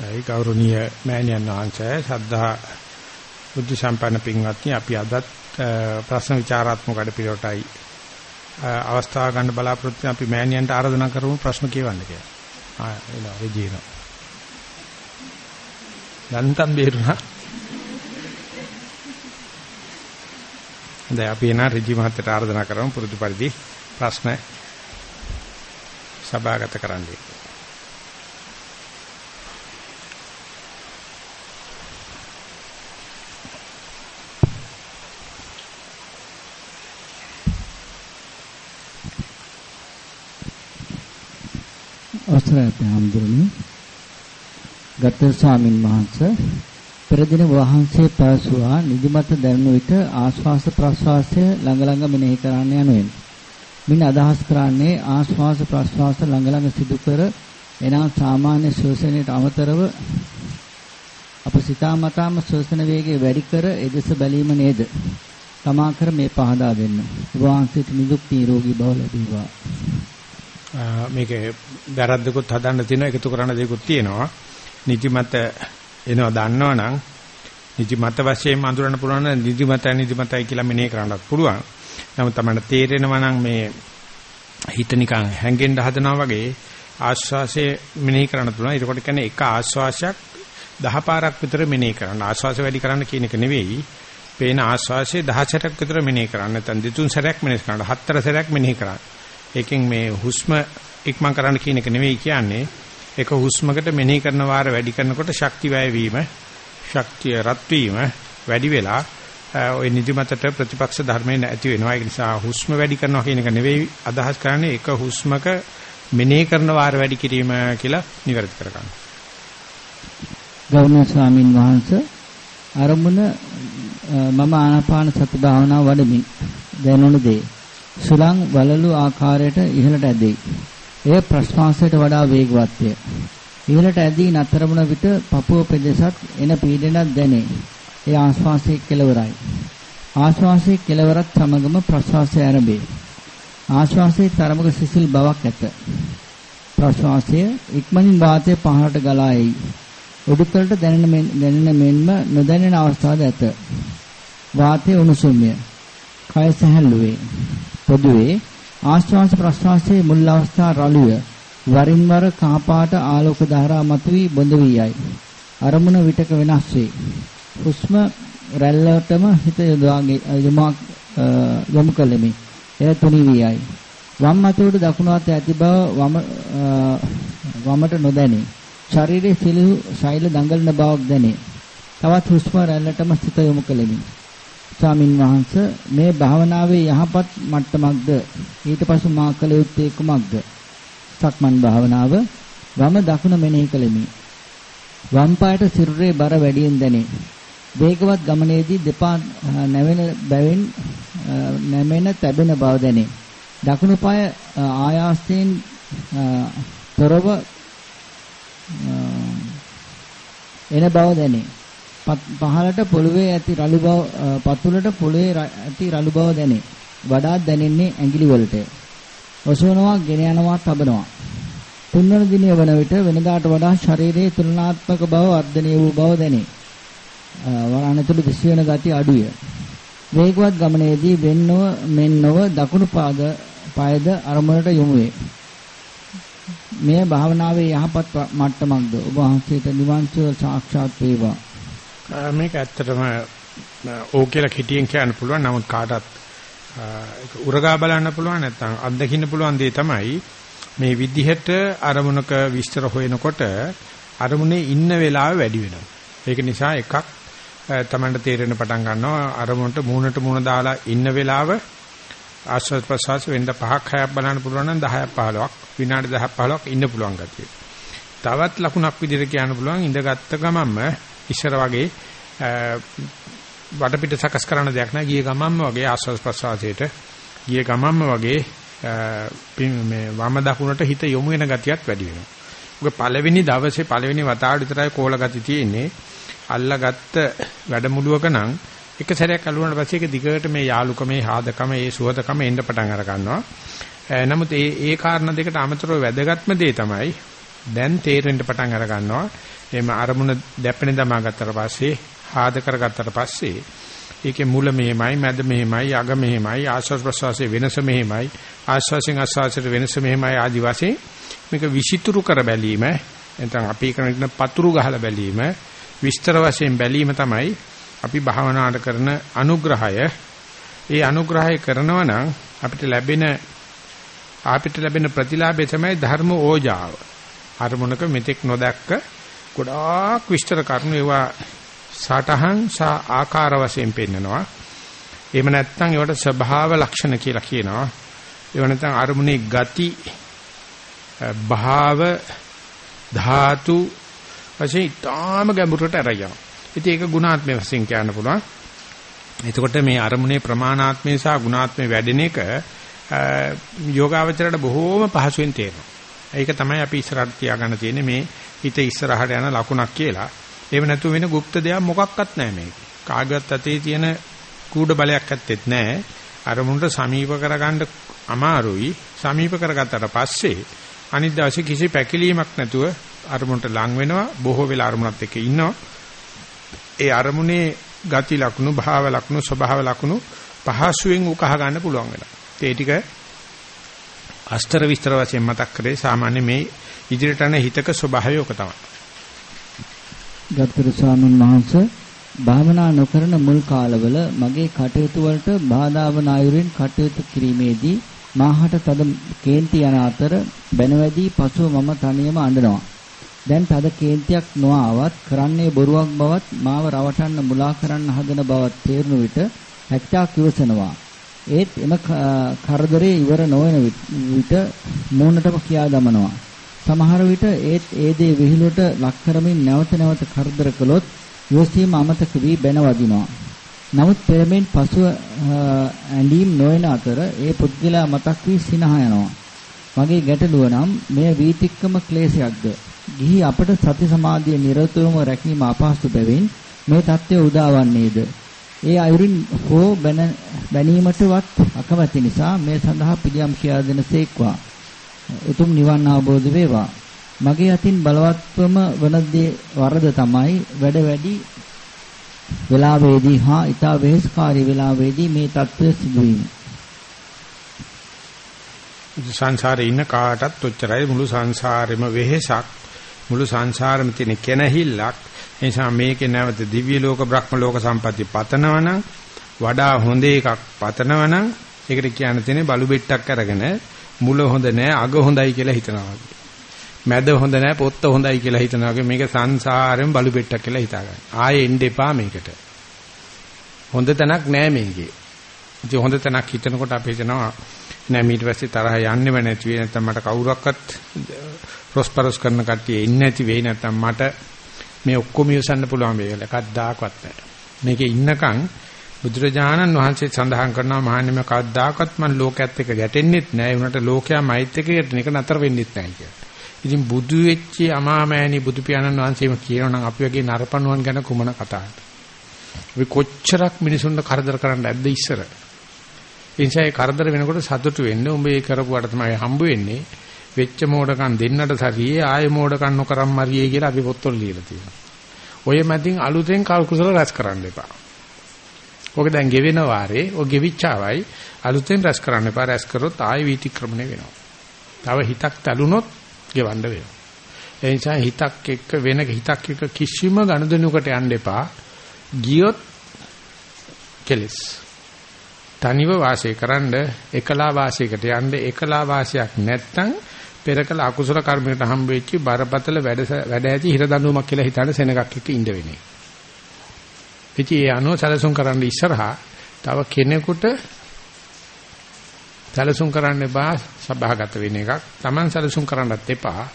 ඒ ගෞරවනීය මෑණියන් වහන්සේ සද්ධා බුද්ධ සම්පන්න පින්වත්නි අපි අදත් ප්‍රශ්න විචාරාත්මක කඩපිරටයි අවස්ථාව ගන්න බලාපොරොත්තු අපි මෑණියන්ට ආරාධනා කරමු ප්‍රශ්න කියවන්න කියලා. ආ එනවා රජීන. යන්තම් බේරුණා. දැන් අපි එන රජී මහත්තයට ආරාධනා කරමු පුරුදු පරිදි ප්‍රශ්න සභාගත කරන්නයි. අවසරයි අපේ හම්දුරනේ ගත්තර ස්වාමින් වහන්සේ පෙර දින වහන්සේ පැවසුවා නිදිමත දැනුන විට ආශ්වාස ප්‍රශ්වාසය ළඟ ළඟ මෙනෙහි කරන්න යනුවෙන්. මින් අදහස් කරන්නේ ආශ්වාස ප්‍රශ්වාස ළඟ ළඟ සිදු කර එනම් සාමාන්‍ය ශ්වසනයට අමතරව අප සිතාමතාම ශ්වසන වේගය වැඩි කර එදෙස බැලීම නේද? තමා කර මේ පහදා දෙන්න. වහන්සේට නිදුක් නිරෝගී බව ලැබේවා. මේකේ වැරද්දකුත් හදන්න තියෙනවා එකතු කරන්න දෙයක්ත් තියෙනවා. නිදිමත එනවා දන්නවනම් නිදිමත වශයෙන් අඳුරන්න පුළුවන් නම් නිදිමතයි නිදිමතයි කියලා මෙනෙහි කරන්නත් පුළුවන්. නමුත් තමයි තේරෙනවා නම් මේ හිත නිකන් හැංගෙන්න හදනවා වගේ ආශ්වාසය මෙනෙහි කරන්න පුළුවන්. ඒකට කියන්නේ එක ආශ්වාසයක් දහ පාරක් විතර මෙනෙහි කරන්න. ආශ්වාසය වැඩි කරන්න කියන එක නෙවෙයි. පේන ආශ්වාසය 10 විතර මෙනෙහි කරන්න. නැත්නම් දෙතුන් සැරයක් මෙනෙහි කරන්න. හතර සැරයක් මෙනෙහි කරන්න. ඒකෙන් මේ හුස්ම ඉක්මන් කරන්න කියන එක නෙවෙයි කියන්නේ. එක හුස්මකට මෙනෙහි කරන වාර වැඩි කරනකොට ශක්ති වැය වීම, ශක්තිය රත් වීම වැඩි වෙලා ওই නිදිමතට ප්‍රතිපක්ෂ ධර්මයෙන් ඇති වෙනවා. ඒ නිසා හුස්ම වැඩි කරනවා කියන එක නෙවෙයි අදහස් කරන්නේ එක හුස්මක මෙනෙහි කරන වාර වැඩි කිරීම කියලා නිවැරදි කරගන්න. ගෞරවනීය ස්වාමින් වහන්සේ අරමුණ මම ආනාපාන සති භාවනාව වඩමින් දැනුණු දේ සුලං වලලු ආකාරයට ඉහළට ඇදෙයි. එය ප්‍රශ්වාසයට වඩා වේගවත්ය. ඉහළට ඇදී නතර වුණ විට පපුව පෙදෙසත් එන පීඩනයක් දැනේ. ඒ ආශ්වාසයේ කෙලවරයි. ආශ්වාසයේ කෙලවරත් සමගම ප්‍රශ්වාසය ආරම්භේ. ආශ්වාසයේ තරමක සිසිල් බවක් ඇත. ප්‍රශ්වාසය ඉක්මනින් වාතය පහළට ගලා එයි. උඩුතලට දැනෙන දැනෙන මෙන්ම නොදැනෙන අවස්ථාද ඇත. වාතය උණුසුම්ය. කය සැහැල්ලුවේ. පොදුවේ ආශ්වාස ප්‍රශ්වාසයේ මුල් අවස්ථා රළුය. වරින් වර කාපාට ආලෝක ධාරා මතුවී බොඳ වී යයි. අරමුණ විටක වෙනස් වේ. හුස්ම රැල්ලටම හිත යොදාගේ යොමු කළෙමි. එය තුනී වී යයි. වම් අතට දකුණු අත ඇති බව වම වමට නොදැනේ. ශරීරයේ සිලු ශෛල දඟලන බවක් දැනේ. තවත් හුස්ම රැල්ලටම සිත යොමු කළෙමි. ස්වාමින් වහන්සේ මේ භාවනාවේ යහපත් මට්ටමක්ද ඊට පසු මා කළ යුත්තේ කුමක්ද? සක්මන් භාවනාව වම දකුණ මෙනෙහි කළෙමි. වම් පායට සිරුරේ බර වැඩියෙන් දැනේ. වේගවත් ගමනේදී දෙපා නැවෙන බැවින් නැමෙන තැබෙන බව දැනේ. දකුණු පාය ආයාසයෙන් තොරව එන බව දැනේ. පහළට පොළවේ ඇති රළු බව පතුලට පොළවේ ඇති රළු බව දැනේ. වඩාත් දැනෙන්නේ ඇඟිලි වලට. ඔසවනවා, ගෙන යනවා, තබනවා. තුන්වන දිනේ වන විට වෙනදාට වඩා ශරීරයේ තුලනාත්මක බව වර්ධනය වූ බව දැනේ. වරණතුළු විශ්වන ගති අඩුය. වේගවත් ගමනේදී වෙන්නව මෙන්නව දකුණු පාද පායද අරමුණට යොමු වේ. මෙය භාවනාවේ යහපත් මට්ටමක්ද ඔබ වහන්සේට නිවන් සුව සාක්ෂාත් වේවා. මේක ඇත්තටම ඕ කියලා කිටියෙන් කියන්න පුළුවන්. නමුත් කාටත් උරගා බලන්න පුළුවන් නැත්නම් අත්දකින්න පුළුවන් දේ තමයි මේ විදිහට අරමුණක විස්තර හොයනකොට අරමුණේ ඉන්න වෙලාව වැඩි වෙනවා. ඒක නිසා එකක් තමන්ට තේරෙන පටන් ගන්නවා අරමුණට මූණට මූණ දාලා ඉන්න වෙලාව ආස්වාද ප්‍රසවාස වෙන්න පහක් හයක් බලන්න පුළුවන් නම් 10ක් 15ක් විනාඩි 10ක් 15ක් ඉන්න පුළුවන් ගතිය. තවත් ලකුණක් විදිහට කියන්න පුළුවන් ඉඳගත්ත ගමන්ම ඉස්සර වගේ වටපිට සකස් කරන දෙයක් නෑ ගිය ගමන්ම වගේ ආස්වාද ප්‍රසවාසයට ගිය ගමන්ම වගේ මේ වම දකුණට හිත යොමු වෙන ගතියක් වැඩි වෙනවා. ඔක පළවෙනි දවසේ පළවෙනි වතාවට විතරයි කෝල ගති තියෙන්නේ. අල්ලාගත්ත වැඩමුළුවක නම් එක සැරයක් අලුවනට පස්සේ ඒක දිගට මේ යාලුකමේ හාදකම ඒ සුවදකම එන්න පටන් අර ගන්නවා. නමුත් ඒ ඒ කාරණා දෙකට අමතරව වැදගත්ම දේ තමයි දැන් තේරෙන්න පටන් අර ගන්නවා. එහෙම අරමුණ දැපෙන දමා ගත්තට පස්සේ, ආද කරගත්තට පස්සේ ඒකේ මුල මෙහෙමයි, මැද මෙහෙමයි, අග මෙහෙමයි, ආශ්වාස ප්‍රශ්වාසයේ වෙනස මෙහෙමයි, ආශ්වාසයෙන් ආශ්වාසයට වෙනස මෙහෙමයි ආදි වශයෙන් මේක විසිතුරු කර බැලීම නැත්නම් අපි කරන පතුරු ගහලා බැලීම විස්තර වශයෙන් බැලීම තමයි අපි භාවනාවට කරන අනුග්‍රහය. ඒ අනුග්‍රහය කරනවා නම් අපිට ලැබෙන අපිට ලැබෙන ප්‍රතිලාභය තමයි ධර්ම ඕජාව. අරමුණක මෙතෙක් නොදැක්ක ගොඩාක් විස්තර කරනු ඒවා සටහන් සහ ආකාර වශයෙන් පෙන්නනවා. එහෙම නැත්නම් ඒවට ස්වභාව ලක්ෂණ කියලා කියනවා. ඒව නැත්නම් අරමුණේ ගති භාව ධාතු වශයෙන් ඊටාම ගැඹුරට අරගෙන. ඉතින් ඒක ගුණාත්මය වශයෙන් කියන්න පුළුවන්. එතකොට මේ අරමුණේ ප්‍රමාණාත්මය සහ ගුණාත්මය වැඩෙන එක යෝගාවචරයට බොහෝම පහසුවෙන් තේරෙනවා. ඒක තමයි අපි ඉස්සරහට තියාගන්න තියෙන්නේ මේ හිත ඉස්සරහට යන ලකුණක් කියලා. එහෙම නැතුව වෙන গুপ্ত දෙයක් මොකක්වත් නැහැ මේක. කාගවත් අතේ තියෙන කූඩ බලයක් ඇත්තෙත් නැහැ. අරමුණට සමීප කරගන්න අමාරුයි. සමීප කරගත්තට පස්සේ අනිත් දවසේ කිසි පැකිලීමක් නැතුව අරමුණට ලං වෙනවා. බොහෝ වෙලා අරමුණත් එක්ක ඉන්නවා. ඒ අරමුණේ ගති ලක්ෂණ, භාව ලක්ෂණ, ස්වභාව ලක්ෂණ පහසුවෙන් උකහා ගන්න පුළුවන් වෙලා. ඒ ටික අස්තර විස්තර වශයෙන් මතක් කරේ සාමාන්‍ය මේ ඉදිරියට යන හිතක ස්වභාවය ඔක තමයි. ගත්තර ස්වාමීන් වහන්සේ භාවනා නොකරන මුල් කාලවල මගේ කටයුතු වලට බාධා වන අයුරින් කටයුතු කිරීමේදී මාහට තද කේන්ති යන අතර බැනවැදී පසුව මම තනියම අඬනවා. දැන් තද කේන්තියක් නොආවත් කරන්නේ බොරුවක් බවත් මාව රවටන්න මුලා කරන්න හදන බවත් තේරුණු විට හැක්චාක් ඉවසනවා. ඒත් එම කරදරේ ඉවර නොවන විට මූණටම කියා දමනවා. සමහර විට ඒත් ඒ දේ විහිළුවට ලක් කරමින් නැවත නැවත කරදර කළොත් යොසීම අමතක වී බැන වදිනවා. නමුත් පෙරමෙන් පසුව ඇඳීම් නොවන අතර ඒ පුද්ගලයා මතක් වී සිනහ යනවා. මගේ ගැටලුව නම් මෙය වීතික්කම ක්ලේශයක්ද? ගිහි අපට සති සමාධිය නිරතුරුවම රැකීම අපහසු බැවින් මේ தත්ත්වය උදාවන්නේද? ඒ අයුරින් හෝ බැනීමටවත් අකමැති නිසා මේ සඳහා පිළියම් කියා දෙනසේක්වා. උතුම් නිවන් අවබෝධ වේවා. මගේ අතින් බලවත්වම වන වරද තමයි වැඩ වැඩි වෙලාවේදී හා ඊට වෙහෙස්කාරී වෙලාවේදී මේ தත්ත්වය සිදුවීම. සංසාරේ ඉන්න කාටත් ඔච්චරයි මුළු සංසාරෙම වෙහෙසක් මුළු සංසාරෙම තියෙන කෙනහිල්ලක් එනිසා මේකේ නැවත දිව්‍ය ලෝක බ්‍රහ්ම ලෝක සම්පatti පතනවනම් වඩා හොඳ එකක් පතනවනම් ඒකට කියන්න තියෙන්නේ බලු බෙට්ටක් අරගෙන මුල හොඳ නෑ අග හොඳයි කියලා හිතනවා වගේ. මැද හොඳ නෑ පොත්ත හොඳයි කියලා හිතනවා වගේ මේක සංසාරෙම බලු බෙට්ටක් කියලා හිතා ගන්න. ආයේ එන්න එපා මේකට. හොඳ තැනක් නෑ මේකේ. ඉතින් හොඳ තැනක් හිතනකොට අපි හිතනවා නෑ ඊට පස්සේ තරහ යන්නේම නැති වෙයි නැත්නම් මට කවුරක්වත් ප්‍රොස්පරස් කරන කට්ටිය ඉන්නේ නැති වෙයි නැත්නම් මට මේ ඔක්කොම ඉවසන්න පුළුවන් වෙයි කියලා කද්දාකවත් නැහැ. මේකේ ඉන්නකම් බුදුරජාණන් වහන්සේ සඳහන් කරනවා මහන්නම කද්දාකවත් මම ලෝකයේත් එක්ක ගැටෙන්නෙත් නැහැ. උනට ලෝකයා මෛත් එක්ක ගැටෙන එක නතර වෙන්නෙත් නැහැ කියලා. ඉතින් බුදු වෙච්ච අමාමෑණි බුදු පියාණන් වහන්සේම කියනවා නම් අපි වගේ නරපණුවන් ගැන කුමන කතාවද? අපි කොච්චරක් මිනිසුන්ට කරදර කරන්න ඇද්ද ඉස්සර? එනිසා කරදර වෙනකොට සතුටු වෙන්න උඹ ඒ කරපුවාට තමයි හම්බ වෙන්නේ. වෙච්ච මෝඩකම් දෙන්නට සරියේ ආය මෝඩකම් නොකරම් මරියේ කියලා අපි පොත්වල ලියලා තියෙනවා. ඔය මැදින් අලුතෙන් කල්කුසල රැස් කරන්න එපා. ඔක දැන් ගෙවෙන වාරේ ඔය ගෙවිච්චාවයි අලුතෙන් රැස් කරන්න එපා. රැස් කරොත් ආය වීතික්‍රමණය වෙනවා. තව හිතක් තලුනොත් ගෙවන්න වෙනවා. ඒ නිසා හිතක් එක්ක වෙන හිතක් එක්ක කිසිම ගනුදෙනුකට යන්න එපා. ගියොත් කෙලස්. තනිව වාසය කරන්න එකලා වාසයකට යන්න එකලා වාසයක් නැත්තම් පෙරකල අකුසල කර්මයකට හම්බ වෙච්ච බරපතල වැඩ වැඩ ඇති හිර දඬුවමක් කියලා හිතන සෙනගක් එක්ක ඉඳ වෙන්නේ. ඉතින් ඒ අනුව සැලසුම් කරන්න ඉස්සරහා තව කෙනෙකුට සැලසුම් කරන්න එපා සභාගත වෙන එකක්. Taman සැලසුම් කරන්නත් එපා.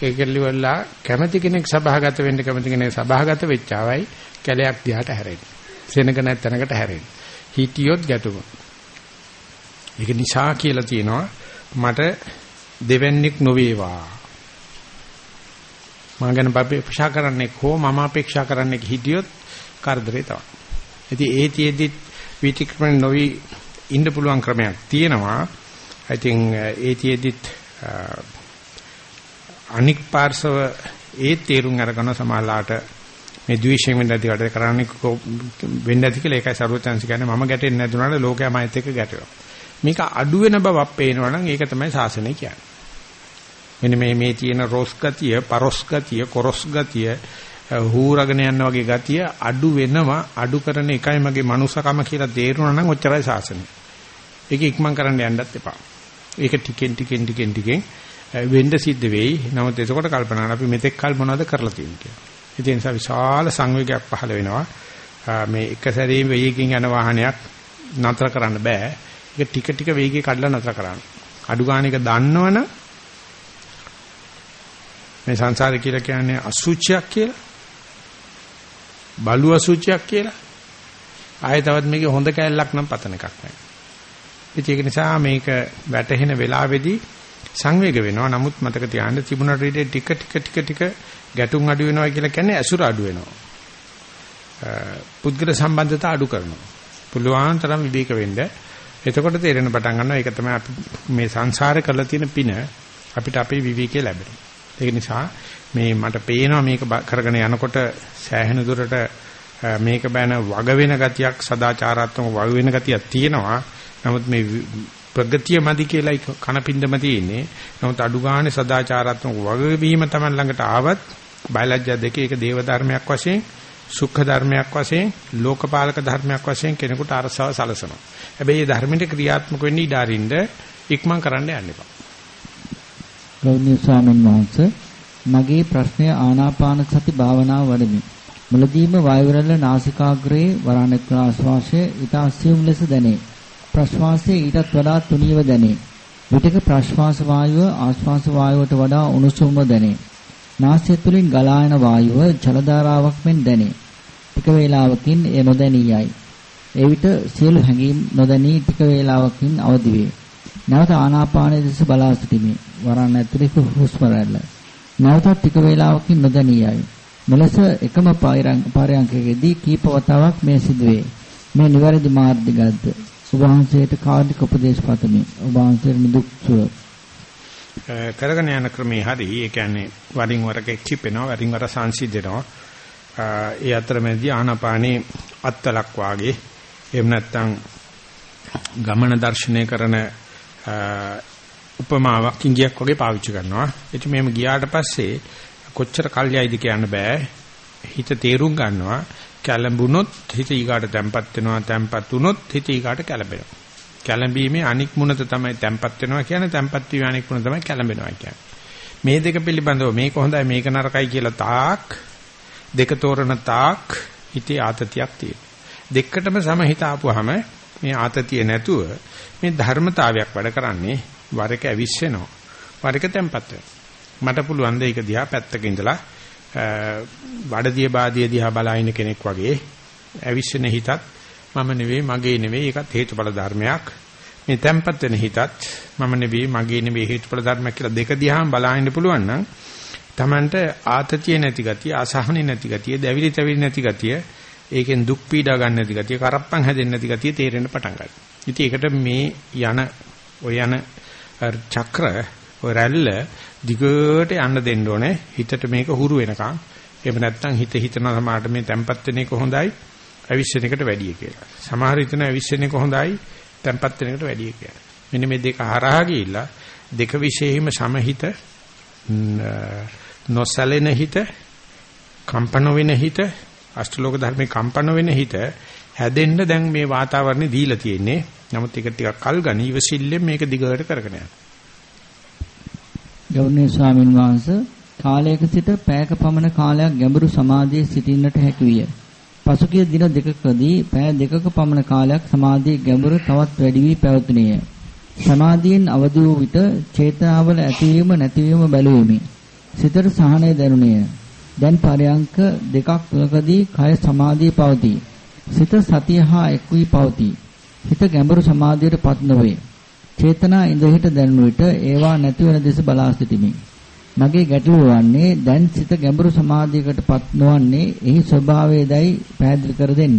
ඒකෙලි වෙලා කැමැති කෙනෙක් සභාගත වෙන්න කැමැති කෙනෙක් සභාගත වෙච්චාවයි කැලයක් දිහාට හැරෙන්නේ. සෙනග නැත්නකට හැරෙන්නේ. හිටියොත් ගැටුම. ඒක නිසා කියලා තියෙනවා මට දෙවන්නේක් නොවේවා. මම ගැන අපේක්ෂා කරන්නේ කො මම අපේක්ෂා කරන්නේ හිටියොත් කරදරේ තමයි. ඉතින් ඒ තියේදී විතික්‍රමණ නොවි ඉන්න පුළුවන් ක්‍රමයක් තියෙනවා. I think ඒ තියේදීත් අනික් පාර්ශව ඒ තේරුම් අරගෙන සමාලාට මේ ද්වේෂයෙන් වෙන්න ඇති කඩේ කරන්නේ වෙන්න ඇති කියලා ඒකයි සරුවචන්සි කියන්නේ මම ගැටෙන්නේ නැතුණාට ලෝකයා මයිත් එක්ක ගැටෙනවා. මේක අඩු වෙන බවක් පේනවා නම් ඒක තමයි සාසනය කියන්නේ. මෙන්න මේ මේ තියෙන රොස් ගතිය, පරොස් ගතිය, කොරොස් ගතිය, හූරගෙන යන වගේ ගතිය අඩු වෙනවා අඩු කරන එකයි මගේ මනුස්සකම කියලා තේරුණා නම් ඔච්චරයි සාසනය. ඒක ඉක්මන් කරන්න යන්නත් එපා. ඒක ටිකෙන් ටිකෙන් ටිකෙන් ටිකෙන් වෙන්න සිද්ධ වෙයි. නමුත් එතකොට කල්පනා කරලා අපි මෙතෙක් කල් මොනවද කරලා තියෙන්නේ කියලා. ඒ නිසා විශාල සංවේගයක් පහළ වෙනවා. මේ එක සැරේ වේගකින් යන වාහනයක් නතර කරන්න බෑ. ඒක ටික ටික වේගය කඩලා නතර කරන්න. අඩු ගානක දන්නවනම් මේ සංසාරේ කියලා කියන්නේ අසුචියක් කියලා. බලු අසුචියක් කියලා. ආයෙ තවත් මේකේ හොඳ කැලලක් නම් පතන එකක් නැහැ. ඒක නිසා මේක වැටහෙන වෙලාවේදී සංවේග වෙනවා. නමුත් මතක තියාගන්න තිබුණට ඊට ටික ටික ටික ටික ගැටුම් අඩු වෙනවා කියලා කියන්නේ ඇසුර අඩු වෙනවා. පුද්ගල සම්බන්ධතා අඩු කරනවා. පුළුවන් තරම් විවේක වෙන්න. එතකොට තේරෙන පටන් ගන්නවා ඒක තමයි අපි මේ සංසාරේ කරලා තියෙන පින අපිට අපේ විවේකයේ ලැබෙනවා. ඒක නිසා මේ මට පේනවා මේක කරගෙන යනකොට සෑහෙන දුරට මේක බෑන වග වෙන ගතියක් සදාචාරාත්මක වග වෙන ගතියක් තියෙනවා. නමුත් මේ ප්‍රගතිය මදි කියලා කනපින්දම තියෙන්නේ. නමුත් අඩු ගානේ සදාචාරාත්මක වගවීම Taman ළඟට ආවත් බයලජ්‍ය දෙකේ ඒක දේව ධර්මයක් වශයෙන් සුඛ ධර්මයක් වශයෙන් ලෝකපාලක ධර්මයක් වශයෙන් කෙනෙකුට අරසව සලසනවා. හැබැයි මේ ධර්මෙට ක්‍රියාත්මක වෙන්න ඉඩ අරින්න ඉක්මන් කරන්න යන්න එපා. ගෞරවනීය ස්වාමීන් වහන්සේ මගේ ප්‍රශ්නය ආනාපාන සති භාවනාව වඩමි. මුලදීම වායු රැල්ල නාසිකාග්‍රයේ වරණක් ආශ්වාසය ඊට අසියුම් ලෙස දැනේ. ප්‍රශ්වාසයේ ඊටත් වඩා තුනීව දැනේ. විටක ප්‍රශ්වාස වායුව ආශ්වාස වායුවට වඩා උණුසුම්ව දැනේ. නාසය තුලින් ගලා යන වායුව ජල ධාරාවක් මෙන් දැනේ. ටික වේලාවකින් එය නොදැනියයි. එවිට සියලු හැඟීම් නොදැනී ටික වේලාවකින් අවදි වේ. නැවත ආනාපානයේ දෙස බලා සිටිමි. වරණ ඇතුලේ හුස්ම රැල්ල. නැවත ටික වේලාවකින් නොදැනියයි. මෙලෙස එකම පාරයන්කයේදී කීප වතාවක් මේ සිදුවේ. මේ නිවැරදි මාර්ගයක්ද ඔබ වහන්සේට කාර්මික උපදේශ පතමි. ඔබ වහන්සේට නිදුක් සුව. කරගෙන යන ක්‍රමේ හරි. ඒ කියන්නේ වරින් වර කෙක්කිපෙනවා, වරින් වර සංසිඳෙනවා. ඒ අතරමැදි ආනාපානේ අත්තලක් වාගේ එහෙම නැත්නම් ගමන දර්ශනය කරන උපමාවක් ඉංගියක් වගේ පාවිච්චි කරනවා. ඉතින් මේම ගියාට පස්සේ කොච්චර කල්යයිද කියන්න බෑ. හිත තේරුම් ගන්නවා. කැළඹුණොත් හිත ඊගාට තැම්පත් වෙනවා තැම්පත් වුණොත් හිත ඊගාට කැළඹෙනවා කැළඹීමේ අනික් මුනත තමයි තැම්පත් වෙනවා කියන්නේ තැම්පත් වීම අනික් මුන තමයි කැළඹෙනවා කියන්නේ මේ දෙක පිළිබඳව මේක හොඳයි මේක නරකයි කියලා තාක් දෙක තෝරන තාක් හිතේ ආතතියක් තියෙනවා දෙකටම සමහිත ආපුවාම මේ ආතතිය නැතුව මේ ධර්මතාවයක් වැඩ කරන්නේ වර එක ඇවිස්සෙනවා. වර එක තැම්පත් වෙනවා. මට පුළුවන් ද ඒක දිහා පැත්තක ඉඳලා වඩදිය බාදිය දිහා බලාගෙන කෙනෙක් වගේ ඇවිස්සෙන හිතත් මම නෙවෙයි මගේ නෙවෙයි ඒකත් හේතුඵල ධර්මයක්. මේ තැම්පත් වෙන හිතත් මම නෙවෙයි මගේ නෙවෙයි හේතුඵල ධර්මයක් කියලා දෙක දිහාම බලාගෙන පුළුවන් නම් Tamanට ආතතිය නැති ගතිය අසහනෙ නැති ගතිය දැවිලි තැවිලි නැති ගතිය ඒකෙන් දුක් පීඩා ගන්න නැති ගතිය කරප්පන් හැදෙන්නේ නැති ගතිය තේරෙන්න පටන් ගන්නවා ඉතින් ඒකට මේ යන ඔය යන චක්‍ර ඔය රැල්ල දිගට යන්න දෙන්න ඕනේ හිතට මේක හුරු වෙනකන්. එහෙම නැත්නම් හිත හිතන සමාහට මේ තැම්පත් වෙන එක හොඳයි, අවිශ්වෙන එකට වැඩිය කියලා. සමහර හිතන අවිශ්වෙන එක හොඳයි, තැම්පත් වෙන එකට වැඩිය කියලා. මෙන්න මේ දෙක හරහා ගිහිල්ලා දෙක විශේෂයෙන්ම සමහිත නොසැලෙන හිත, කම්පන වෙන හිත, අෂ්ටලෝක ධර්මේ කම්පන වෙන හිත හැදෙන්න දැන් මේ වාතාවරණේ දීලා තියෙන්නේ. නමුත් ඒක ටිකක් කල් ගනි ඉවසිල්ලෙන් මේක දිගට කරගෙන යනවා. ගෞරවනීය ස්වාමින් වහන්සේ කාලයක සිට පැයක පමණ කාලයක් ගැඹුරු සමාධියේ සිටින්නට හැකි විය. පසුගිය දින දෙකකදී පැය දෙකක පමණ කාලයක් සමාධියේ ගැඹුර තවත් වැඩි වී පැවතුණේය. සමාධියෙන් අවදි වූ විට චේතනාවල ඇතිවීම නැතිවීම බැලුවෙමි. සිතට සහනය දැනුණේය. දැන් පරයන්ක දෙකක් තුනකදී කය සමාධියේ පවතී. සිත සතිය හා එක් වී පවතී. හිත ගැඹුරු සමාධියට පත් නොවේ. චේතනා ඉඳහිට දැනුන විට ඒවා නැති වෙන දෙස බලා සිටිමි. මගේ ගැටලුව වන්නේ දැන් සිත ගැඹුරු සමාධියකටපත් නොවන්නේ එහි ස්වභාවයදයි පැහැදිලි කර දෙන්න.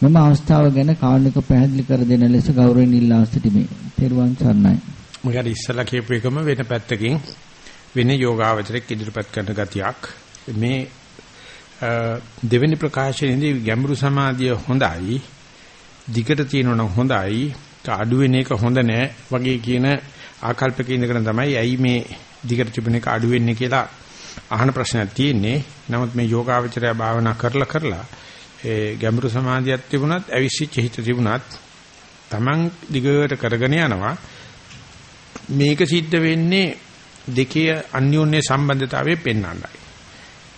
මම අවස්ථාව ගැන කාරණක පැහැදිලි කර දෙන ලෙස ගෞරවයෙන් ඉල්ලා සිටිමි. තෙරුවන් සරණයි. මොකද ඉස්සලා කියපු එකම වෙන පැත්තකින් වෙන යෝගාවචරයක් ඉදිරිපත් කරන ගතියක් මේ දෙවෙනි ප්‍රකාශනයේදී ගැඹුරු සමාධිය හොඳයි දිගට තියෙනවා නම් හොඳයි අඩු වෙන එක හොඳ නෑ වගේ කියන ආකල්පක ඉඳගෙන තමයි ඇයි මේ දිගට තිබුණ එක අඩු වෙන්නේ කියලා අහන ප්‍රශ්නයක් තියෙන්නේ. නමුත් මේ යෝගාවචරය භාවනා කරලා කරලා ඒ ගැඹුරු සමාධියක් තිබුණත් අවිශ්චිත හිත තිබුණත් Taman දිගට කරගෙන යනවා. මේක සිද්ධ වෙන්නේ දෙකේ අන්‍යෝන්‍ය සම්බන්ධතාවයේ පෙන්වන්නයි.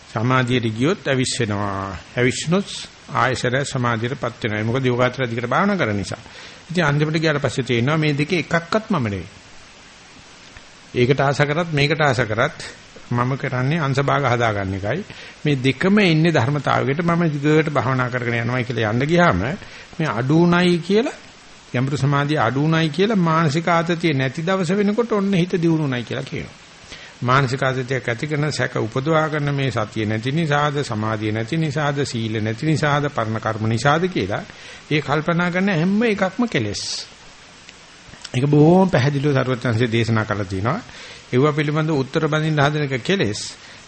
සමාධියට ගියොත් අවිශ්වෙනවා. අවිශ්නොත් ආයසර සමාධියටපත් වෙනවා. මොකද යෝගාචර දිගට භාවනා කරන නිසා. ඉතින් අන්තිමට ගියාට පස්සේ තේරෙනවා මේ දෙකේ එකක්වත් මම නෙවෙයි. ඒකට ආශ කරත් මේකට ආශ කරත් මම කරන්නේ අංශභාග හදාගන්න එකයි. මේ දෙකම ඉන්නේ ධර්මතාවයකට මම දිගට භාවනා කරගෙන යනවා කියලා යන්න ගියාම මේ අඩුණයි කියලා ගැඹුරු සමාධිය අඩුණයි කියලා මානසික ආතතිය නැති දවස වෙනකොට ඔන්න හිත දියුණුණයි කියලා කියනවා. මානසික ආතතියක් ඇති කරන සැක උපදවා ගන්න මේ සතිය නැති නිසාද සමාධිය නැති නිසාද සීල නැති නිසාද පරණ කර්ම නිසාද කියලා ඒ කල්පනා කරන හැම එකක්ම කෙලෙස්. ඒක බොහොම පැහැදිලිව සරුවත්ංශයේ දේශනා කරලා තිනවා. ඒව පිළිබඳව උත්තර බඳින්න හදන එක කෙලෙස්.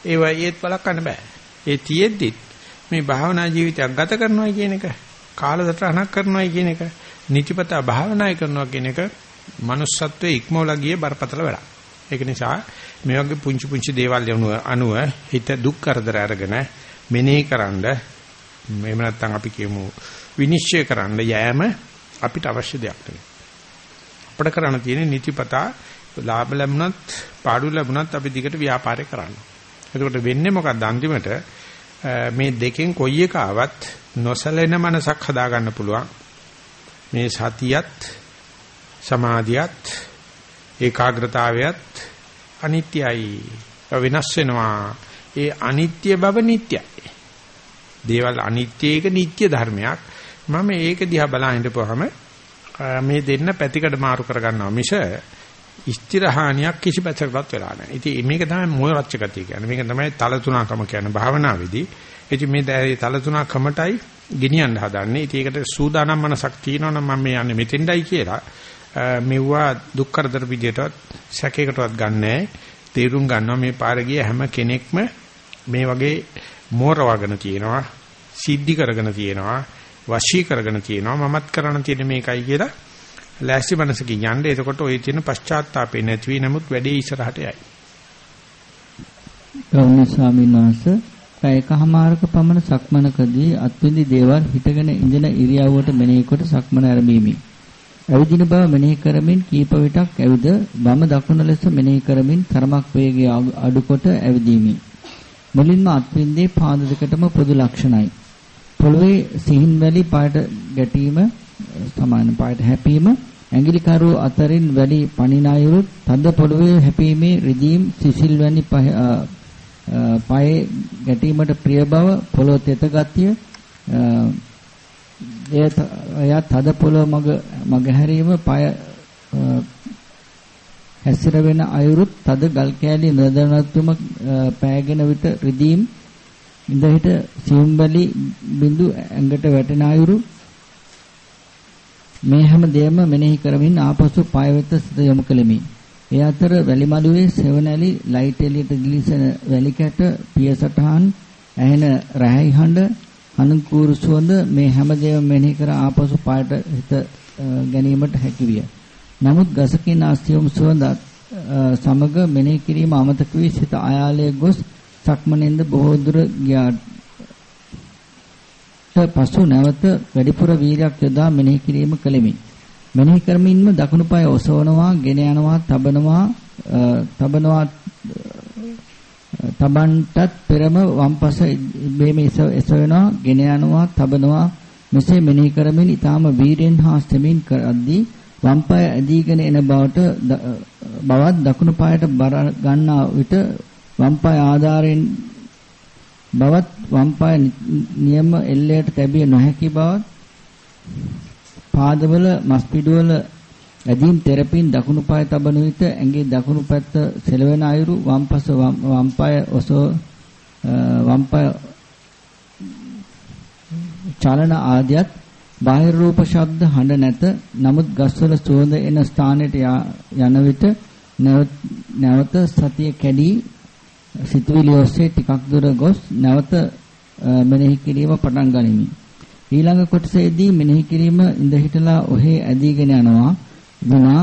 ඒවා ඒත් බලක්වන්න බෑ. ඒ තියෙද්දි මේ භාවනා ජීවිතයක් ගත කරනවා කියන එක කාලසටහනක් කරනවා කියන එක නිතිපතා භාවනා කරනවා කියන එක manussත්වයේ ඉක්මවලා ගියේ බරපතල වැඩක්. ඒක නිසා මේ වගේ පුංචි පුංචි දේවල් අනුව හිත දුක් කරදර අරගෙන මෙනෙහි කරන්න එහෙම නැත්නම් අපි කියමු විනිශ්චය කරන්න යෑම අපිට අවශ්‍ය දෙයක් නෙවෙයි. අපිට කරන්න තියෙන්නේ නිතිපතා ලාභ ලැබුණත් පාඩු ලැබුණත් අපි දිගට ව්‍යාපාරය කරන්න. එතකොට වෙන්නේ මොකක්ද අන්තිමට මේ දෙකෙන් කොයි එක ආවත් නොසලෙන මනසක් හදාගන්න පුළුවන්. මේ සතියත් සමාධියත් ඒකාග්‍රතාවයත් අනිත්‍යයි. වෙනස් වෙනවා. ඒ අනිත්‍ය බව නිට්ටයයි. දේවල් අනිත්‍ය එක නිට්ටය ධර්මයක්. මම ඒක දිහා බලන් හිටපුවාම මේ දෙන්න පැතිකඩ මාරු කරගන්නවා මිස ස්ථිරහානියක් කිසි පැත්තකටවත් වෙලා නැහැ. ඉතින් මේක තමයි මොය රච්චගතිය කියන්නේ. මේක තමයි තල තුනකම කියන්නේ භාවනාවේදී. ඉතින් මේ තල තුනකමටයි ගෙනියන්න හදන්නේ. ඉතින් ඒකට සූදානම් මනසක් තියෙනවනම් මම මේ යන්නේ මෙතෙන්ඩයි කියලා මෙවුවා දුක් කරදර විදියටවත් සැකයකටවත් ගන්නෑ. තේරුම් ගන්නවා මේ පාර ගිය හැම කෙනෙක්ම මේ වගේ මෝරවගෙන තියෙනවා. සිද්ධි කරගෙන තියෙනවා. වශී කරගෙන තියෙනවා. මමත් කරන්න තියෙන මේකයි කියලා ලෑස්ති මනසකින් යන්න. එතකොට ওই තියෙන පශ්චාත්තාපේ නැති වී නමුත් වැඩේ ඉස්සරහට යයි. ගෞරවනීය ස්වාමීන් වහන්සේ පැයකමාරක පමණ සක්මනකදී අත්විඳි දේවල් හිතගෙන ඉඳන ඉරියව්වට මෙනෙහි කොට සක්මන ආරම්භීමි. ඇවිදින බව මෙනෙහි කරමින් කීප විටක් ඇවිද වම දකුණ ලෙස මෙනෙහි කරමින් තරමක් වේගය අඩු කොට ඇවිදීමි. මුලින්ම අත්විඳේ පාද දෙකටම පොදු ලක්ෂණයි. පොළවේ සිහින් වැලි පායට ගැටීම සමාන පායට හැපීම ඇඟිලි කරු අතරින් වැලි පණින අයුරු තද පොළවේ හැපීමේ රිදීම් සිසිල් වැනි පයේ ගැටීමට ප්‍රිය බව පොළොව තෙත ගතිය එය තද පොළොව මග මග හැරීම පය හැසිර වෙන අයුරුත් තද ගල් කෑලි නදනත්තුම පෑගෙන විට රිදීම් ඉඳහිට සියුම් බැලි බිඳු ඇඟට වැටෙන අයුරු මේ හැම දෙයක්ම මෙනෙහි කරමින් ආපසු පය වෙත සිත යොමු කෙලිමි. ඒ අතර වැලිමඩුවේ සෙවණැලි ලයිට් එළියට දිලිසෙන වැලි කැට පියසටහන් ඇහෙන රැහයි හඬ අනුකූරු සුවඳ මේ හැම දෙයක්ම මෙනෙහි කර ආපසු පයට හිත ගැනීමට හැකි විය. නමුත් ගසකින් ආස්තියම් සුවඳත් සමග මෙනෙහි කිරීම අමතක වී සිත ආයාලයේ ගොස් සක්මනෙන්ද බොහෝ දුර ගියාට පසු නැවත වැඩිපුර වීර්යයක් යොදා මෙනෙහි කිරීම කළෙමි. මෙනෙහි කරමින්ම දකුණු පාය ඔසවනවා, ගෙන යනවා, තබනවා, තබනවා තබන්ටත් පෙරම වම් පස ඉබේම එසවෙනවා, ගෙන යනවා, තබනවා. මෙසේ මෙනෙහි කරමින් ඊටාම වීරෙන් හා ස්තමින් කරද්දී වම් පාය ඇදීගෙන එන බවට බවත් දකුණු පායට බර ගන්නා විට වම් පාය ආධාරයෙන් බවත් වම් පාය නියම එල්ලයට තැබිය නොහැකි බවත් පාදවල මස්පිඩුවල ඇදීම් තෙරපින් දකුණු පාය තබන විට ඇඟේ දකුණු පැත්ත සෙලවෙන අයුරු වම් පස වම් පාය ඔසව වම් පාය චලන ආදියත් බාහිර රූප ශබ්ද හඬ නැත නමුත් ගස්වල සුවඳ එන ස්ථානයට යන විට නැවත සතිය කැඩී සිතුවිලි ඔස්සේ ටිකක් දුර ගොස් නැවත මෙනෙහි කිරීම පටන් ගනිමි. ඊළඟ කොටසේදී මෙනෙහි කිරීම ඉඳ හිටලා ඔහේ ඇදීගෙන යනවා. දුනා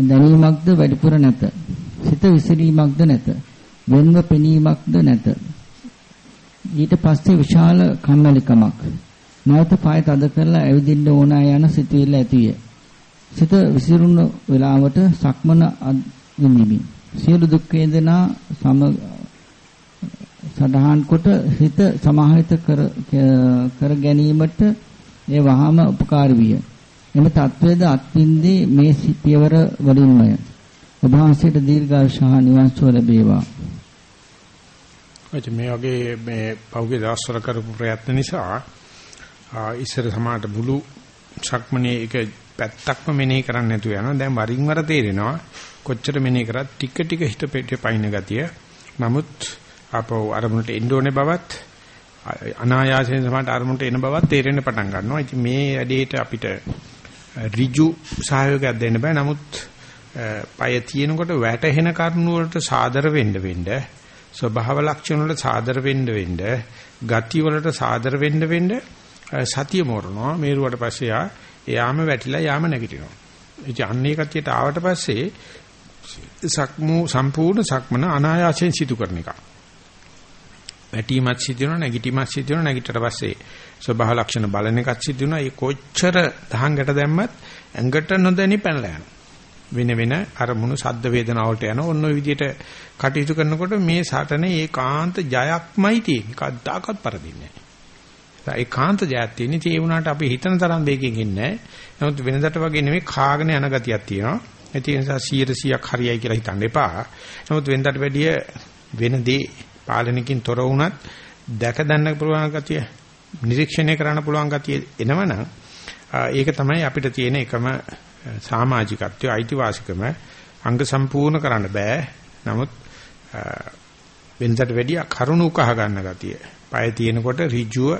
දැනීමක්ද වැඩිපුර නැත. සිත විසිරීමක්ද නැත. වෙන්ව පෙනීමක්ද නැත. ඊට පස්සේ විශාල කම්මැලිකමක්. නැවත පාය තද කරලා ඇවිදින්න ඕන යන සිතුවිල්ල ඇතිය. සිත විසිරුණු වෙලාවට සක්මන විඳිමි. සියලු දුක් වේදනා සම සදාහන් කොට හිත සමාහිත කර කර ගැනීමට ඒ වහාම උපකාරී විය. එම தත්වේද අත්ින්දී මේ පියවර වලින්මය. ඔබ වහන්සේට දීර්ඝායුෂ හා නිවන් සුව ලැබේවා. ඔච්ච මේ වගේ මේ පෞගේ දවස්වල කරපු ප්‍රයත්න නිසා ඉස්සර සමාට බුළු සක්මනේ එක පැත්තක්ම මෙනෙහි කරන්න නැතුව යනවා. දැන් වරින් වර තේරෙනවා කොච්චර මෙනෙහි කරත් ටික ටික හිත පිටේ පයින් ගතිය. නමුත් අපෝ අරමුණට එන්න ඕනේ බවත් අනායාසයෙන් සමාට අරමුණට එන බවත් තේරෙන්න පටන් ගන්නවා. ඉතින් මේ වැඩේට අපිට ඍජු සහයෝගයක් දෙන්න බෑ. නමුත් පය තියෙනකොට වැටහෙන කරුණු වලට සාදර වෙන්න වෙන්න ස්වභාව ලක්ෂණ වලට සාදර වෙන්න වෙන්න ගති වලට සාදර වෙන්න වෙන්න සතිය මෝරනවා. මේරුවට පස්සේ යා එයාම වැටිලා යාම නැගිටිනවා. ඉතින් අන්නේ කතියට ආවට පස්සේ සක්මු සම්පූර්ණ සක්මන අනායාසයෙන් සිදු කරන එක. වැටීමත් සිදු වෙනවා නැගිටීමත් සිදු වෙනවා. නැගිටට පස්සේ ස්වභාව ලක්ෂණ බලන එකත් සිදු වෙනවා ඒ කොච්චර තහංගට දැම්මත් ඇඟට නොදැනි පැනලා යනවා වෙන වෙන අරමුණු සද්ද වේදනා වලට යන ඔන්න ඔය විදිහට කටයුතු කරනකොට මේ සටනේ ඒකාන්ත ජයක්මයි තියෙන්නේ. කද්දාකත් පරදින්නේ නැහැ. ඒකාන්ත ජයක් තියෙන්නේ. ඒ වුණාට අපි හිතන තරම් වේගෙන් ඉන්නේ නැහැ. නමුත් වෙනදට වගේ නෙමෙයි කාගෙන යන ගතියක් තියෙනවා. ඒ නිසා 100%ක් හරියයි කියලා හිතන්න එපා. නමුත් වෙනදට වැඩිය වෙන දේ පාලනකින් තොර වුණත් දැක ගන්න පුළුවන් ගතිය, නිරීක්ෂණය කරන්න පුළුවන් ගතිය එනවනම් ඒක තමයි අපිට තියෙන එකම සමාජිකත්වයේ අයිතිවාසිකම අංග සම්පූර්ණ කරන්න බෑ. නමුත් වෙනසට වැඩිය කරුණු කහ ගන්න ගතිය. පය තියෙනකොට ඍජුව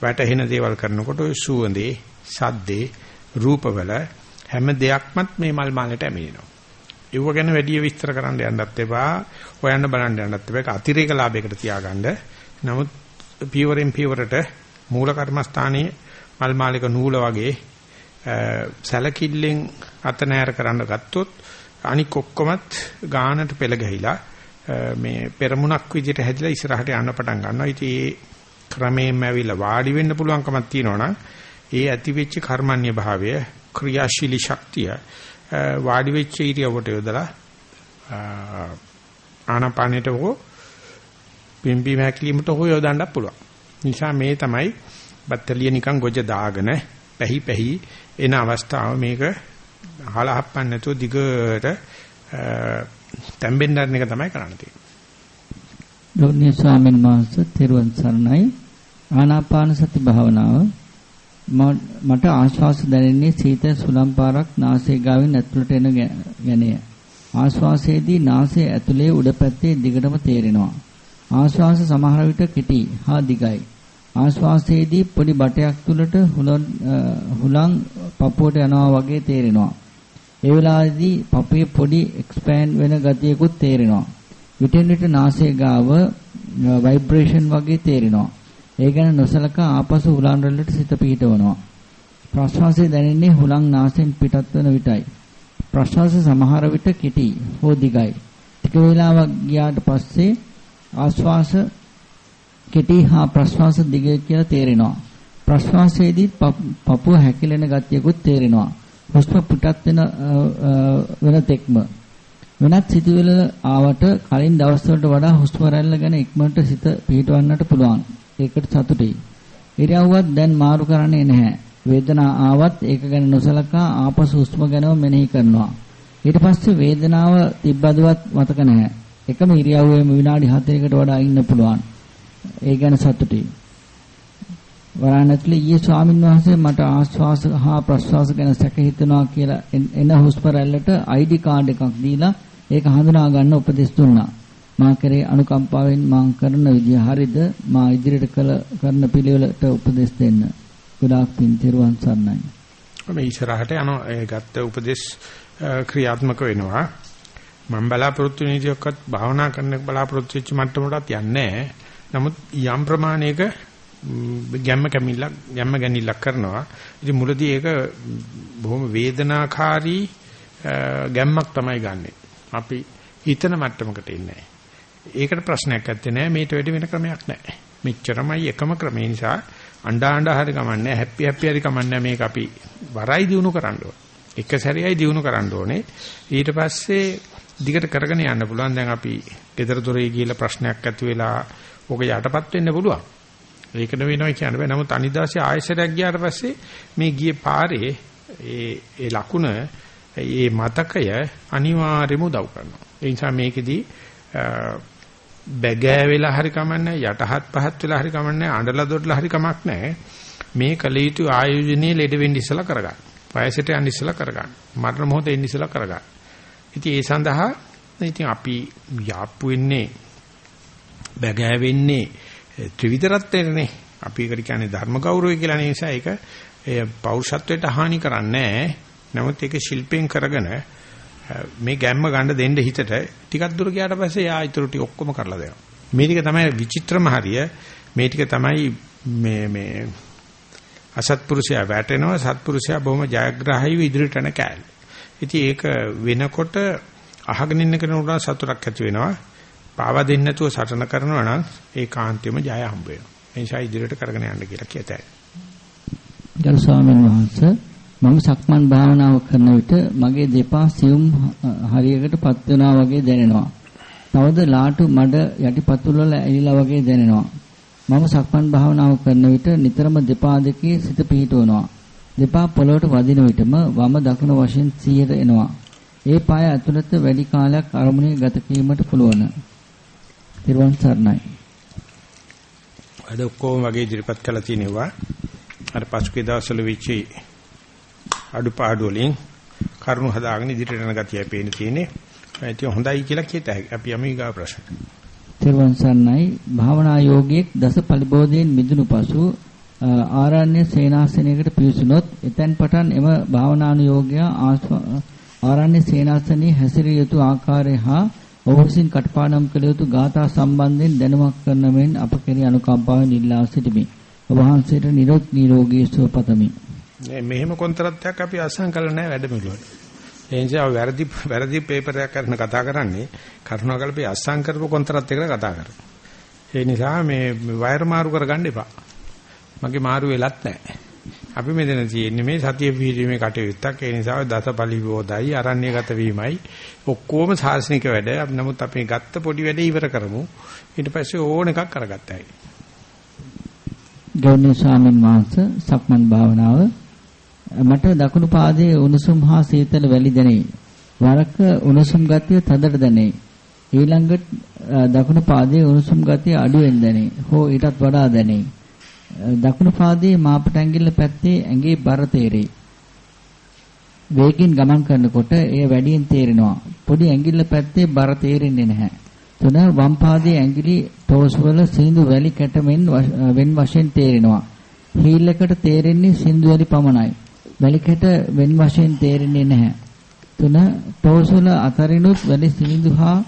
වැටහෙන දේවල් කරනකොට ඔය සුවඳේ, සද්දේ, රූපවල හැම දෙයක්මත් මේ මල් මාලට ඇමිනෙනවා. ඒව ගැන වැඩි විස්තර කරන්න යන්නත් එපා. හොයන්න බලන්න යන්නත් එපා. ඒක අතිරේක ලාභයකට තියාගන්න. නමුත් පියවරෙන් පියවරට මූල කර්මස්ථානයේ මල් මාලික නූල වගේ සැලකිල්ලෙන් අත නෑර කරන්න ගත්තොත් අනික ඔක්කොමත් ගානට පෙළ ගැහිලා මේ පෙරමුණක් විදිහට හැදිලා ඉස්සරහට යන්න පටන් ගන්නවා. ඉතින් ඒ ක්‍රමයෙන්ම ඇවිල්ලා වාඩි වෙන්න පුළුවන්කමක් තියෙනවනම් ඒ ඇති වෙච්ච කර්මන්‍ය භාවය ක්‍රියාශීලී ශක්තිය වාඩි වෙච්ච ඉරියවට යොදලා ආනාපානෙට හෝ පිම්බි මහැකිලිමට හෝ යොදන්න පුළුවන්. නිසා මේ තමයි බත්තලිය නිකන් ගොජ දාගෙන පැහි පැහි එන අවස්ථාව මේක හලහප්පන්න නැතුව දිගට තැම්බෙන්න එක තමයි කරන්න තියෙන්නේ. ගෞරවනීය ස්වාමීන් වහන්සේ තෙරුවන් සරණයි. ආනාපාන සති භාවනාව මට ආශ්වාස දැනෙන්නේ සීතල සුළම් පාරක් නාසයේ ගාවින් ඇතුළට එන ගැනය. ආශ්වාසයේදී නාසයේ ඇතුලේ උඩ පැත්තේ දිගටම තේරෙනවා. ආශ්වාස සමහර විට කෙටි හා දිගයි. ආශ්වාසයේදී පොඩි බටයක් තුලට හුලං පපුවට යනවා වගේ තේරෙනවා. ඒ වෙලාවේදී පපුවේ පොඩි එක්ස්පෑන්ඩ් වෙන ගතියකුත් තේරෙනවා. විටින් විට නාසයේ ගාව ভাইබ්‍රේෂන් වගේ තේරෙනවා. ඒ ගැන නොසලකා ආපසු හුලං රැල්ලට සිත පිහිටවනවා. ප්‍රශ්වාසය දැනෙන්නේ හුලං නාසයෙන් පිටත් වන විටයි. ප්‍රශ්වාස සමහර විට කෙටි හෝ දිගයි. ටික වේලාවක් ගියාට පස්සේ ආශ්වාස කෙටි හා ප්‍රශ්වාස දිග කියලා තේරෙනවා. ප්‍රශ්වාසයේදී පපුව හැකිලෙන ගතියකුත් තේරෙනවා. හුස්ම පිටත් වෙන වෙන තෙක්ම වෙනත් සිතුවිලි ආවට කලින් දවස්වලට වඩා හුස්ම රැල්ල ගැන ඉක්මනට සිත පිහිටවන්නට පුළුවන්. ඒකට සතුටුයි. ඉරියව්වත් දැන් මාරු කරන්නේ නැහැ. වේදනාව ආවත් ඒක ගැන නොසලකා ආපසු හුස්ම ගැනම මෙනෙහි කරනවා. ඊට පස්සේ වේදනාව තිබ්බදවත් මතක නැහැ. එකම ඉරියව්වෙම විනාඩි 4කට වඩා ඉන්න පුළුවන්. ඒ ගැන සතුටුයි. වරාණ ඇතුලේ ඊයේ ස්වාමින් වහන්සේ මට ආශ්වාස හා ප්‍රශ්වාස ගැන සැක හිතනවා කියලා එන හුස්ම රැල්ලට ID කාඩ් එකක් දීලා ඒක හඳුනා ගන්න උපදෙස් දුන්නා. මා කරේ අනුකම්පාවෙන් මා කරන විදිය හරිද මා ඉදිරියට කළ කරන පිළිවෙලට උපදෙස් දෙන්න. ගොඩාක් පින් තෙරුවන් සරණයි. මේ ඉස්සරහට යන ඒ ගත්ත උපදෙස් ක්‍රියාත්මක වෙනවා. මම බලාපොරොත්තු වෙන විදිහක්වත් භාවනා කරන්න බලාපොරොත්තු වෙච්ච මට්ටමකටත් යන්නේ නැහැ. නමුත් යම් ප්‍රමාණයක ගැම්ම කැමිල්ලක් ගැම්ම ගැනිල්ලක් කරනවා. ඉතින් මුලදී ඒක බොහොම වේදනාකාරී ගැම්මක් තමයි ගන්නෙ. අපි හිතන මට්ටමකට ඉන්නේ ඒකට ප්‍රශ්නයක් නැත්තේ නෑ මේට වැඩි වෙන ක්‍රමයක් නෑ. මෙච්චරමයි එකම ක්‍රමේ නිසා අඬා අඬා හරි කමන්නේ හැපි හැපි හරි කමන්නේ මේක අපි වරයි දිනු කරන්න ඕනේ. එක සැරේයි දිනු කරන්න ඕනේ. ඊට පස්සේ දිගට කරගෙන යන්න පුළුවන්. දැන් අපි ගෙදර දොරේ ගිහලා ප්‍රශ්නයක් ඇති වෙලා ඕක යටපත් වෙන්න පුළුවන්. ඒකට වෙනවා කියන්න බෑ. නමුත් අනිදාසේ ආයසරයක් ගියාට පස්සේ මේ ගියේ පාරේ ඒ ඒ ලකුණ ඒ මතකය අනිවාර්යයෙන්ම උදව් කරනවා. ඒ නිසා මේකෙදී බැගෑ වෙලා හරි කමන්නේ යටහත් පහත් වෙලා හරි කමන්නේ අඬලා දොඩලා හරි කමක් නැහැ. මේ කලීතු ආයෝජනයේ ලෙඩ වෙන්න ඉස්සලා කරගන්න. වයසට යන්න ඉස්සලා කරගන්න. මරණ මොහොතේ ඉන්න ඉස්සලා කරගන්න. ඉතින් ඒ සඳහා ඉතින් අපි යාප්පු වෙන්නේ බැගෑ වෙන්නේ ත්‍රිවිධ රත්නයනේ. අපි ඒකට කියන්නේ ධර්ම ගෞරවය කියලා නිසා ඒක ඒ පෞරුෂත්වයට හානි කරන්නේ නැහැ. නමුත් ඒක ශිල්පයෙන් කරගෙන මේ ගැම්ම ගන්න දෙන්න හිතට ටිකක් දුර ගියාට පස්සේ යා ඊටු ටික ඔක්කොම කරලා දෙනවා. මේ ටික තමයි විචිත්‍රම හරිය. මේ ටික තමයි මේ මේ අසත්පුරුෂයා වැටෙනවා සත්පුරුෂයා බොහොම ජයග්‍රාහීව ඉදිරියට යන කෑල්ල. ඉතින් ඒක වෙනකොට අහගෙන ඉන්න කෙනෙකුට සතුටක් ඇති වෙනවා. පාවා දෙන්නේ නැතුව සටන කරනවා නම් ඒකාන්තයෙන්ම ජය හම්බ වෙනවා. ඒ නිසා ඉදිරියට කරගෙන යන්න කියලා කියතයි. ගරු ස්වාමීන් වහන්සේ මම සක්මන් භාවනාව කරන විට මගේ දෙපා සියුම් හරියකටපත් වෙනවා වගේ දැනෙනවා. තවද ලාටු මඩ යටිපතුල් වල ඇලිලා වගේ දැනෙනවා. මම සක්මන් භාවනාව කරන විට නිතරම දෙපා දෙකේ සිත පිහිටවනවා. දෙපා පොළොවට වදින විටම වම දකුණ වශයෙන් සිහියට එනවා. ඒ පාය ඇතුළත වැඩි කාලයක් අරමුණේ ගත කිරීමට පුළුවන්. තිරුවන් සරණයි. අද ඔක්කොම වගේ ඉදිරිපත් කළා තියෙනවා. අර පසුගිය දවස්වල වෙච්චි අඩුපාඩු වලින් කරුණු හදාගෙන ඉදිරියට යන ගතියයි පේන තියෙන්නේ. ඒක හොඳයි කියලා කියත හැකියි. අපි යමු ඊගා ප්‍රශ්න. තෙරුවන් සරණයි භාවනා යෝගියෙක් දස පරිබෝධයෙන් මිදුණු පසු ආරණ්‍ය සේනාසනයකට පිවිසුනොත් එතෙන් පටන් එම භාවනානුයෝගයා ආරණ්‍ය සේනාසනයේ හැසිරිය යුතු ආකාරය හා ඔහු විසින් කටපාඩම් කළ යුතු ගාථා සම්බන්ධයෙන් දැනුමක් කරන මෙන් අප කෙරෙහි අනුකම්පාවෙන් ඉල්ලා සිටිමි. ඔබ වහන්සේට නිරෝග නිරෝගී සුව පතමි. මෙහෙම කොන්ත්‍රාත්යක් අපි අසං කළ නැහැ වැඩමිළුවට. ඒ නිසා වැරදි වැරදි පේපර් එකක් කරන කතා කරන්නේ කරුණාකර අපි අසං කරපු කොන්ත්‍රාත් එකකට කතා කරමු. ඒ නිසා මේ වයර් මාරු කරගන්න එපා. මගේ මාරු වෙලත් නැහැ. අපි මෙතන තියෙන්නේ මේ සතිය පිළිීමේ කටයුත්තක්. ඒ නිසා දසපලි වෝදයි අරණ්‍යගත වීමයි ඔක්කොම සාසනික වැඩ. නමුත් අපි ගත්ත පොඩි වැඩ ඉවර කරමු. ඊට පස්සේ ඕන එකක් කරගත්තයි. ගෞරවනීය ස්වාමීන් වහන්සේ සක්මන් භාවනාව මට දකුණු පාදයේ උණුසුම් හා සීතල වැලි දැනේ. වරක උණුසුම් ගතිය තදට දැනේ. ඊළඟට දකුණු පාදයේ උණුසුම් ගතිය අඩුවෙන් දැනේ. හෝ ඊටත් වඩා දැනේ. දකුණු පාදයේ මාපට ඇඟිල්ල පැත්තේ ඇඟේ බර තේරේ. වේගින් ගමන් කරනකොට එය වැඩියෙන් තේරෙනවා. පොඩි ඇඟිල්ල පැත්තේ බර තේරෙන්නේ නැහැ. තුන වම් පාදයේ ඇඟිලි ටෝස් වල සිනිඳු වැලි කැටමෙන් වෙන් වශයෙන් තේරෙනවා. හීල් එකට තේරෙන්නේ සිනිඳු වැලි පමණයි. වැලිකට වෙන් වශයෙන් තේරෙන්නේ නැහැ. තුන ටෝසුල අතරිනුත් වැලි සිනිඳු හා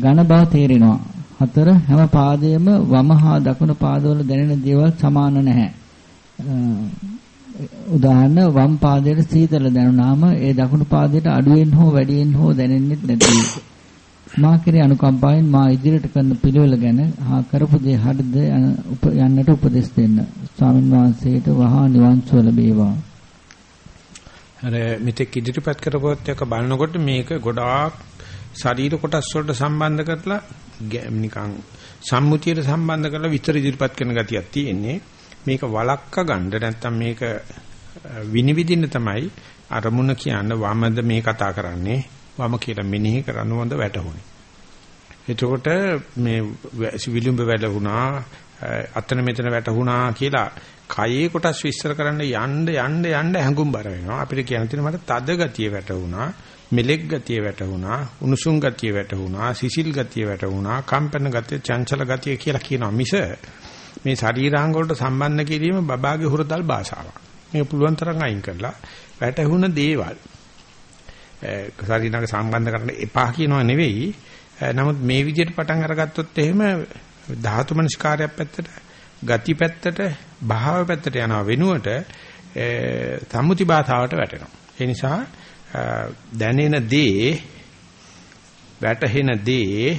ඝන බව තේරෙනවා. හතර හැම පාදයේම වම හා දකුණු පාදවල දැනෙන දේවල් සමාන නැහැ. උදාහරණ වම් පාදයට සීතල දැනුනාම ඒ දකුණු පාදයට අඩුවෙන් හෝ වැඩියෙන් හෝ දැනෙන්නේ නැති. මා කෙරේ අනුකම්පාවෙන් මා ඉදිරියට කරන පිළිවෙල ගැන හා කරපු දේ හරිද යන්නට උපදෙස් දෙන්න. ස්වාමින් වහන්සේට වහා නිවන් සුව ලැබේවා. අර මෙතෙක් ඉදිරිපත් කරපුවත් එක බලනකොට මේක ගොඩාක් ශරීර කොටස් වලට සම්බන්ධ කරලා නිකන් සම්මුතියට සම්බන්ධ කරලා විතර ඉදිරිපත් කරන ගතියක් තියෙන්නේ. මේක වලක්ක ගන්න නැත්නම් මේක විනිවිදින්න තමයි අරමුණ කියන්න වමද මේ කතා කරන්නේ වම කියලා මෙනෙහි කරනවද වැටහුනේ. එතකොට මේ විලුඹ වැටුණා අතන මෙතන වැටුණා කියලා කයේ කොටස් විස්තර කරන්න යන්න යන්න යන්න හැඟුම්බර වෙනවා. අපිට කියන්න තියෙන මට තද ගතිය වැටුණා, මෙලෙක් ගතිය වැටුණා, උණුසුම් ගතිය වැටුණා, සිසිල් ගතිය වැටුණා, කම්පන ගතිය, චංචල ගතිය කියලා කියනවා. මිස මේ ශරීරාංග වලට සම්බන්ධ කිරීම බබාගේ හුරතල් භාෂාවක්. මේක පුළුවන් තරම් අයින් කරලා වැටහුණ දේවල් ශරීරණක සම්බන්ධ කරන්න එපා කියනවා නෙවෙයි. නමුත් මේ විදිහට පටන් අරගත්තොත් එහෙම ධාතු මනස්කාරයක් පැත්තට, ගති පැත්තට, භාව පැත්තට යනවා වෙනුවට සම්මුති භාෂාවට වැටෙනවා. ඒ නිසා දැනෙන දේ වැටහෙන දේ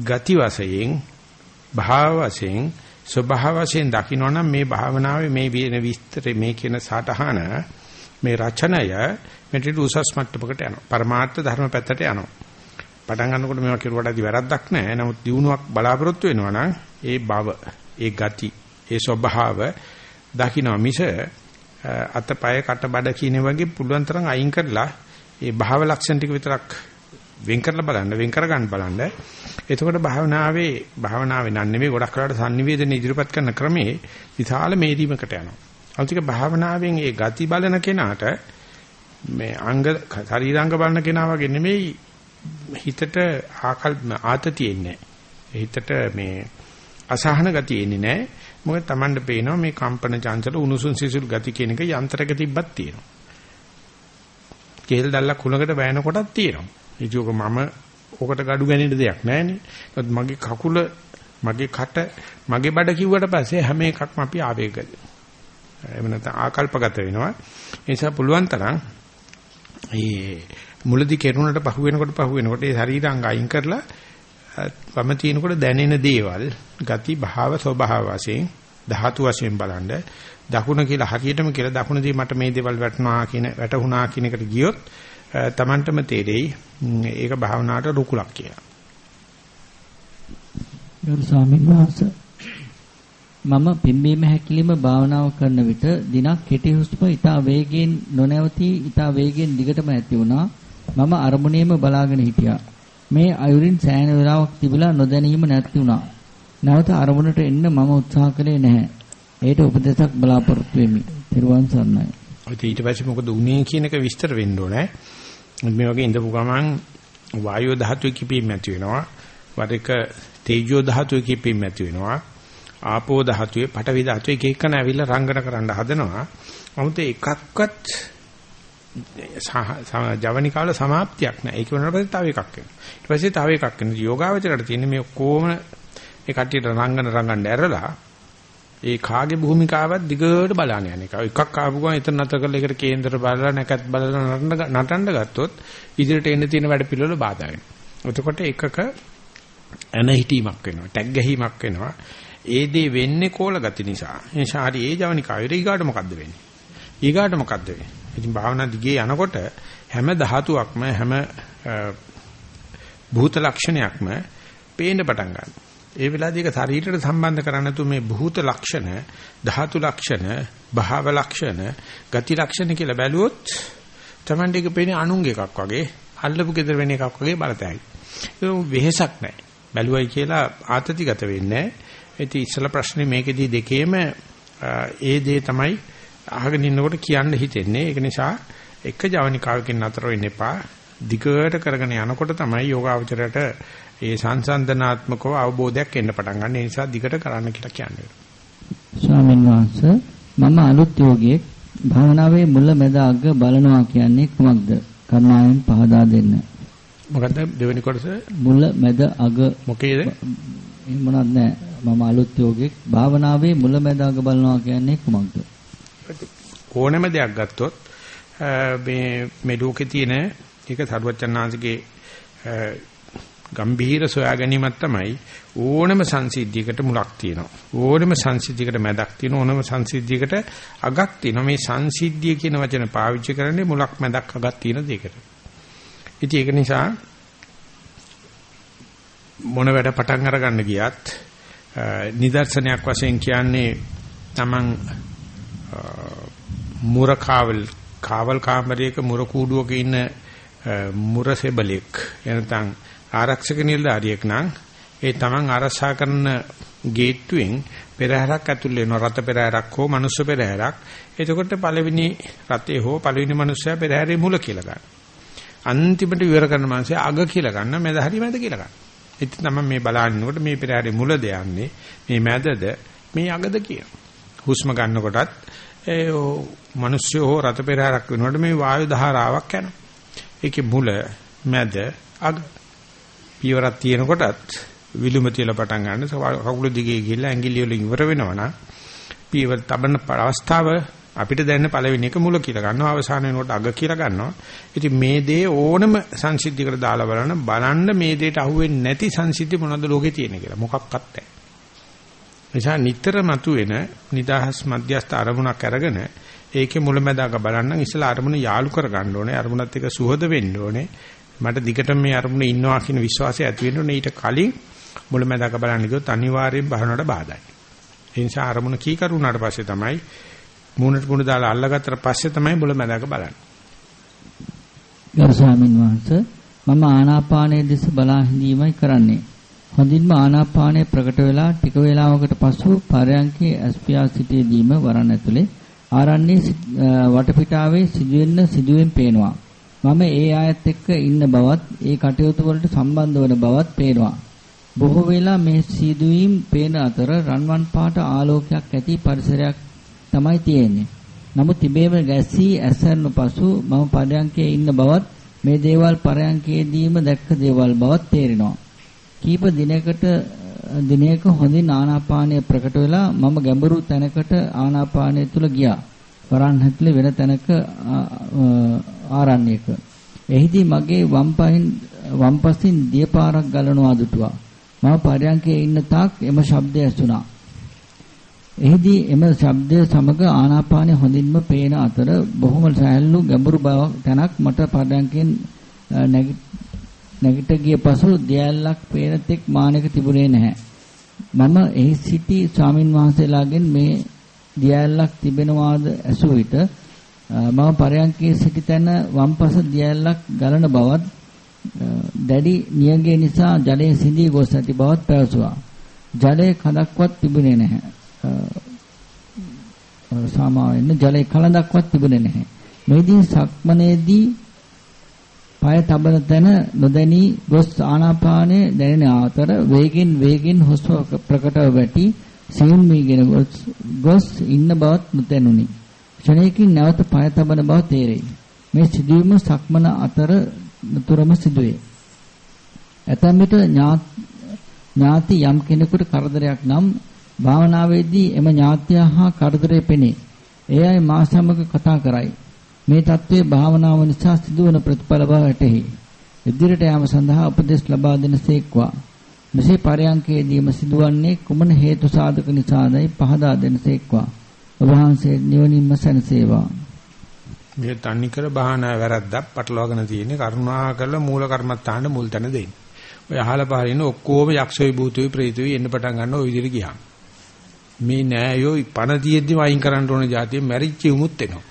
ගති වශයෙන් භාව වශයෙන් ස්වභාව වශයෙන් දකින්නනම් මේ භාවනාවේ මේ වෙන විස්තර මේ කියන සටහන මේ රචනය මෙතන උසස් මට්ටමකට යනවා. පරමාර්ථ ධර්ම පැත්තට යනවා. පටන් ගන්නකොට මේවා කෙරුවට ඇති වැරද්දක් නැහැ. නමුත් දිනුවක් බලාපොරොත්තු වෙනවා නම් ඒ බව, ඒ ගති, ඒ ස්වභාව දකින්න මිස අතපය කට බඩ කියන වගේ පුළුවන් තරම් අයින් කරලා ඒ භාව ලක්ෂණ ටික විතරක් වෙන් කරලා බලන්න වෙන් කර ගන්න බලන්න. එතකොට භාවනාවේ භාවනාවේ නන් නෙමෙයි ගොඩක් වෙලාවට sannivedana ඉදිරිපත් කරන ක්‍රමේ විශාල මේරීමකට යනවා. අන්තික භාවනාවෙන් ඒ ගති බලන කෙනාට මේ අංග ශරීරාංග බලන කෙනා වගේ නෙමෙයි හිතට ආකල් ආතතිය එන්නේ හිතට මේ අසහන ගතිය එන්නේ නැහැ. මොකද Tamanට පේනවා මේ කම්පන චංචල උණුසුම් සිසිල් ගති කියන එක යන්ත්‍රයක තිබ්බක් තියෙනවා කේල් දැල්ලක් කුලකට බෑන කොටක් තියෙනවා. ඒක මම ඔකට gadu ගැනීම දෙයක් නැහැනේ. මගේ කකුල මගේ කට මගේ බඩ කිව්වට පස්සේ හැම එකක්ම අපි ආවේගද. එහෙම නැත්නම් ආකල්පගත වෙනවා. ඒ නිසා පුළුවන් තරම් මේ මුලදි කෙරුණට පහු වෙනකොට පහු වෙනකොට ඒ ශරීරාංග අයින් කරලා වම තිනකොට දැනෙන දේවල් ගති භාව ස්වභාව වශයෙන් ධාතු වශයෙන් බලනද දකුණ කියලා හරියටම කියලා දකුණදී මට මේ දේවල් වැටුණා කියන වැටුණා කියන එකට ගියොත් Tamanටම තේරෙයි ඒක භාවනාවට රුකුලක් කියලා. ගරු ස්වාමීන් වහන්සේ මම පිම්බීම හැකිලිම භාවනාව කරන විට දිනක් කෙටි හුස්ම ඊට වේගයෙන් නොනැවතී ඊට වේගයෙන් දිගටම ඇති වුණා. මම අරමුණේම බලාගෙන හිටියා. මේ අයුරින් සෑහෙන වෙලාවක් තිබිලා නොදැනීම නැති වුණා. නැවත අරමුණට එන්න මම උත්සාහ කළේ නැහැ. ඒට උපදේශක් බලාපොරොත්තු වෙමි. ත්‍රිවන් සරණයි. ඊට පස්සේ මොකද උනේ කියන එක විස්තර වෙන්න ඕනේ. මේ වගේ ඉඳපු ගමන් වායෝ ධාතුවේ කිපීම ඇති වෙනවා. වර එක තේජෝ ධාතුවේ කිපීම ඇති වෙනවා. ආපෝ ධාතුවේ පඨවි ධාතුවේ එක එකන ඇවිල්ලා රංගන කරන්න හදනවා. 아무ත එකක්වත් ජවනිකාවල සමාප්තියක් නැහැ. ඒක වෙනකොට තව එකක් වෙනවා. ඊට පස්සේ තව එකක් වෙනවා. යෝගාවචරයට තියෙන මේ ඔක්කොම ඒ කට්ටියට රංගන රංගන්න ඇරලා ඒ කාගේ භූමිකාවක් දිගට බලන්න යන එක. එකක් ආපු ගමන් එතන නැතර කරලා ඒකට කේන්දර බලලා නැකත් බලලා නටන්න ගත්තොත් ඉදිරියට එන්න තියෙන වැඩ පිළිවෙල බාධා වෙනවා. එතකොට එකක එන හිටීමක් වෙනවා. ටැග් ගැහිමක් වෙනවා. ඒ දේ වෙන්නේ කෝල ගති නිසා. ඒ ශාරි ඒ ජවනිකාවේ ඊගාට මොකද්ද වෙන්නේ? ඊගාට මොකද්ද වෙන්නේ? ඉතින් භාවනා දිගේ යනකොට හැම ධාතුවක්ම හැම භූත ලක්ෂණයක්ම පේන්න පටන් ගන්නවා. ඒ වෙලාවදී ඒක ශරීරයට සම්බන්ධ කරන්නේ නැතු මේ භූත ලක්ෂණ, ධාතු ලක්ෂණ, භාව ලක්ෂණ, ගති ලක්ෂණ කියලා බැලුවොත් Tamande එක පේන්නේ අනුංග එකක් වගේ, අල්ලපු gedර වෙන එකක් වගේ බලතැයි. ඒක වෙහෙසක් නැහැ. බැලුවයි කියලා ආතතිගත වෙන්නේ නැහැ. ඉතින් ඉස්සල ප්‍රශ්නේ මේකෙදී දෙකේම ඒ දේ තමයි අහගෙන ඉන්නකොට කියන්න හිතෙන්නේ. ඒක නිසා එක ජවනිකාවකින් නතර වෙන්න එපා. දිගට කරගෙන යනකොට තමයි යෝගාවචරයට ඒ සංසන්දනාත්මකව අවබෝධයක් එන්න පටන් ගන්න. ඒ නිසා දිගට කරන්න කියලා කියන්නේ. ස්වාමීන් වහන්සේ මම අලුත් යෝගියෙක් භාවනාවේ මුල මැද අග බලනවා කියන්නේ කුමක්ද? කරුණාවෙන් පහදා දෙන්න. මොකද්ද දෙවෙනි කොටස? මුල මැද අග මොකේද? මොනවද නැහැ. මම අලුත් යෝගියෙක් භාවනාවේ මුල මැද අග බලනවා කියන්නේ කුමක්ද? ඕනෑම දෙයක් ගත්තොත් මේ මේ ලෝකේ තියෙන ඒක සරුවචනාංශගේ ගම්භීර සොයා ගැනීමක් තමයි ඕනම සංසිද්ධියකට මුලක් තියෙනවා. ඕනම සංසිද්ධියකට මැදක් තියෙනවා. ඕනම සංසිද්ධියකට අගක් තියෙනවා. මේ සංසිද්ධිය කියන වචන පාවිච්චි කරන්නේ මුලක් මැදක් අගක් තියෙන දෙයකට. ඉතින් ඒක නිසා මොන වැඩ පටන් අරගන්න ගියත් නිදර්ශනයක් වශයෙන් කියන්නේ Taman මුරකාවල් කාවල් කාමරයක මුර කූඩුවක ඉන්න මුරසෙබලෙක් එනතන් ආරක්ෂක නිලධාරියෙක් නම් ඒ තමන් ආරක්ෂා කරන ගේට්ටුවෙන් පෙරහැරක් ඇතුල් වෙනවා රත පෙරහැරක් හෝ මනුස්ස පෙරහැරක් එතකොට පළවෙනි රතේ හෝ පළවෙනි මනුස්සයා පෙරහැරේ මුල කියලා ගන්න. අන්තිමට විවර කරන මාංශය අග කියලා ගන්න මැද හරි මැද කියලා ගන්න. ඉතින් තමයි මේ බලන්නකොට මේ පෙරහැරේ මුලද යන්නේ මේ මැදද මේ අගද කියන. හුස්ම ගන්නකොටත් ඒ මිනිස්සු හෝ රත පෙරහැරක් වෙනකොට මේ වායු ධාරාවක් යනවා. ඒකේ මුල මැද අග පියවරක් තියෙනකොටත් විලුම තියලා පටන් ගන්න කකුල දිගේ ගිහිල්ලා ඇඟිලි වලින් ඉවර වෙනවා නම් පියවර තබන අවස්ථාව අපිට දැනෙන පළවෙනි එක මුල කියලා ගන්නවා අවසාන වෙනකොට අග කියලා ගන්නවා. ඉතින් මේ දේ ඕනම සංසිද්ධියකට දාලා බලන්න බලන්න මේ දෙයට අහුවෙන්නේ නැති සංසිද්ධි මොනවද ලෝකේ තියෙන කියලා. මොකක්වත් නැහැ. නිසා නිතර මතුවෙන නිදාහස් මධ්‍යස්ථ අරමුණක් අරගෙන ඒකේ මුලැමැදාක බලන්න ඉස්සලා අරමුණ යාලු කර ගන්න ඕනේ. අරමුණත් එක්ක සුහද වෙන්න ඕනේ. මට දිගටම මේ අරමුණ ඉන්නවා කියන විශ්වාසය ඇති වෙන්න ඕනේ. ඊට කලින් මුලැමැදාක බලන්න ගියොත් අනිවාර්යෙන් භාවනාවට බාධායි. ඒ නිසා අරමුණ කී කරුණාට පස්සේ තමයි මූණට මුණ දාලා අල්ලගත්තට පස්සේ තමයි මුලැමැදාක බලන්නේ. ගරු ස්වාමීන් වහන්සේ මම ආනාපානයේ දෙස බලා හිඳීමයි කරන්නේ. හොඳින්ම ආනාපානය ප්‍රකට වෙලා ටික වේලාවකට පසු පරයන්කේ ඇස්පියා සිටීදීම වරන් ඇතුලේ ආරන්නේ වටපිටාවේ සිදුවෙන්න සිදුවෙන් පේනවා. මම ඒ ආයත් එක්ක ඉන්න බවත් ඒ කටයුතු වලට සම්බන්ධ වන බවත් පේනවා. බොහෝ වෙලා මේ සිදුවීම් පේන අතර රන්වන් පාට ආලෝකයක් ඇති පරිසරයක් තමයි තියෙන්නේ. නමුත් තිබේම ගැස්සී ඇසරන පසු මම පරයන්කේ ඉන්න බවත් මේ දේවල් පරයන්කේදීම දැක්ක දේවල් බවත් තේරෙනවා. කීප දිනයකට දිනයක හොඳින් ආනාපානය ප්‍රකට වෙලා මම ගැඹුරු තැනකට ආනාපානය තුල ගියා. වරන් හැතුලේ වෙන තැනක ආරණ්‍යයක. එහිදී මගේ වම් පහින් වම් පසින් දියපාරක් ගලනවා දුටුවා. මම පරයන්කේ ඉන්න තාක් එම ශබ්දය ඇසුණා. එහිදී එම ශබ්දය සමග ආනාපානය හොඳින්ම පේන අතර බොහොම සහැල්ලු ගැඹුරු බව තැනක් මට පරයන්කෙන් නැගිට ගිය පසු දියැලක් පේන තෙක් මානක තිබුණේ නැහැ. මම එහි සිටි ස්වාමින් වහන්සේලාගෙන් මේ දියැලක් තිබෙනවාද ඇසු විට මම පරයන්කේ සිටි තැන වම්පස දියැලක් ගලන බවත් දැඩි නියඟේ නිසා ජලයේ සිඳී ගොස් ඇති බවත් පැවසුවා. ජලයේ කඳක්වත් තිබුණේ නැහැ. සාමාන්‍යයෙන් ජලයේ කලඳක්වත් තිබුණේ නැහැ. මේදී සක්මනේදී පය තබන තැන නොදැනී ගොස් ආනාපානය දැනෙන අතර වේගෙන් වේගෙන් හුස්ම ප්‍රකටව වැටි සියුම් වීගෙන ගොස් ඉන්න බවත් නොදැනුනි. ක්ෂණයකින් නැවත පය තබන බව තේරෙයි. මේ සිදුවීම සක්මන අතර නතරම සිදුවේ. ඇතැම් විට ඥාති යම් කෙනෙකුට කරදරයක් නම් භාවනාවේදී එම ඥාත්‍ය හා කරදරේ පෙනේ. ඒ අය මා සමග කතා කරයි. මේ தત્ත්වයේ භාවනාව නිසා සිදුවන ප්‍රතිඵල බව ඇතෙහි. ඉදිරියට යාම සඳහා උපදෙස් ලබා දෙනසේක්වා. මෙසේ පරයන්කේදීම සිදුවන්නේ කුමන හේතු සාධක නිසාදයි පහදා දෙනසේක්වා. ඔබ වහන්සේ නිවනින්ම සැනසේවා. මේ තන්නිකර භාවනා වැරද්දක් පටලවාගෙන තියෙන්නේ කරුණාකර මූල කර්මත්තාන මුල් තැන දෙන්න. ඔය අහලා පහරින ඔක්කොම යක්ෂ විභූතෝයි ප්‍රේතෝයි එන්න පටන් ගන්න ওই විදිහට ගියා. මේ නෑයෝ පණ දියෙද්දිම අයින් කරන්න ඕන જાතිය මැරිච්චි උමුත් එනවා.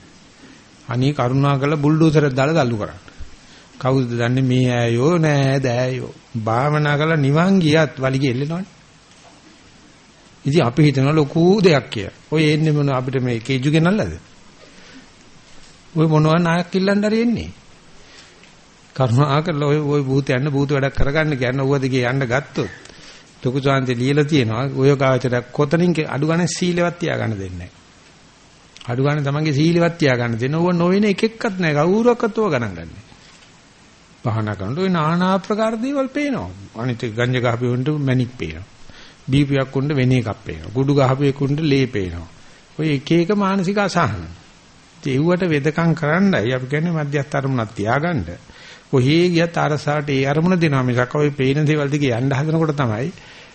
අනේ කරුණා කරලා බුල්ඩෝසරයක් දාලා තල්ලු කරන්න. කවුද දන්නේ මේ ඈයෝ නෑ දෑයෝ. භාවනා කරලා නිවන් ගියත් වලිගෙ එල්ලෙනවනේ. ඉතින් අපි හිතන ලොකු දෙයක් කියලා. ඔය එන්නේ මොන අපිට මේ කේජු ගෙනල්ලාද? ඔය මොනවා නායක් කිල්ලන්න හරි එන්නේ. කරුණා කරලා ඔය ඔය භූතයන් භූත වැඩක් කරගන්න කියන ඌව දිගේ යන්න ගත්තොත් ලොකු සාන්ති ලියලා තියෙනවා ඔය කාචරයක් කොතනින් අඩු ගන්න සීලවත් තියාගන්න දෙන්නේ නැහැ. අඩු ගන්න තමන්ගේ සීලවත් තියාගන්න දෙන ඕව නොවන එක එක්කත් නැහැ කවුරක්වත් ඕව ගණන් ගන්නෑ. භාවනා කරනකොට ওই নানা ආකාර දේවල් පේනවා. අනිත් ගංජ ගහපෙවුන්ට මැණික් පේනවා. බීපියක් උන්ට වෙන එකක් පේනවා. කුඩු ගහපෙකුන්ට ලේ පේනවා. ඔය එක එක මානසික අසහන. ඒවට වෙදකම් කරන්නයි අපි කියන්නේ මධ්‍යස්ථ අරමුණක් තියාගන්න. කොහේ ගියත් අරසාට ඒ අරමුණ දෙනවා මිසක් ඔය පේන දේවල් දිගේ යන්න හදනකොට තමයි.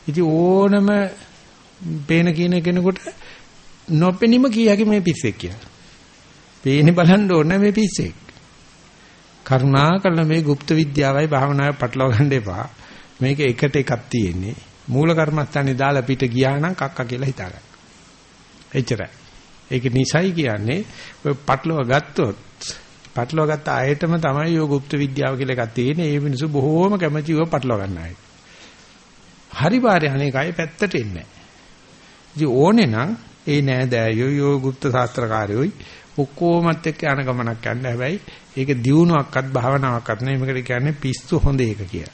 ඉතින් ඕනම පේන කියන කෙනෙකුට නොපෙනීම කීයක මේ පිස්සෙක් කියලා. පේන්නේ බලන්න ඕනේ මේ පිස්සෙක්. කරුණා කළ මේ গুপ্ত විද්‍යාවයි භාවනාවයි පටලවා ගන්න එපා. මේක එකට එකක් තියෙන්නේ. මූල කර්මස්ථානේ දාලා පිට ගියා නම් කක්ක කියලා හිතා ගන්න. එච්චරයි. ඒක නිසයි කියන්නේ ඔය පටලවා ගත්තොත් පටලවා ගත්ත ආයතම තමයි ඔය গুপ্ত විද්‍යාව කියලා එකක් තියෙන්නේ. ඒ මිනිස්සු බොහෝම කැමැති ඔය පටලවා ගන්න අය. හරි පාරේ අනේකයි පැත්තට එන්නේ. ඉතින් ඕනේ නම් ඒ නෑදෑයෝ යෝ গুপ্ত ශාස්ත්‍රකාරයෝයි ඔක්කොමත් එක්ක යන ගමනක් යන්න හැබැයි ඒක දියුණුවක්වත් භාවනාවක්වත් නෙවෙයි මේකට කියන්නේ පිස්සු හොඳ එක කියලා.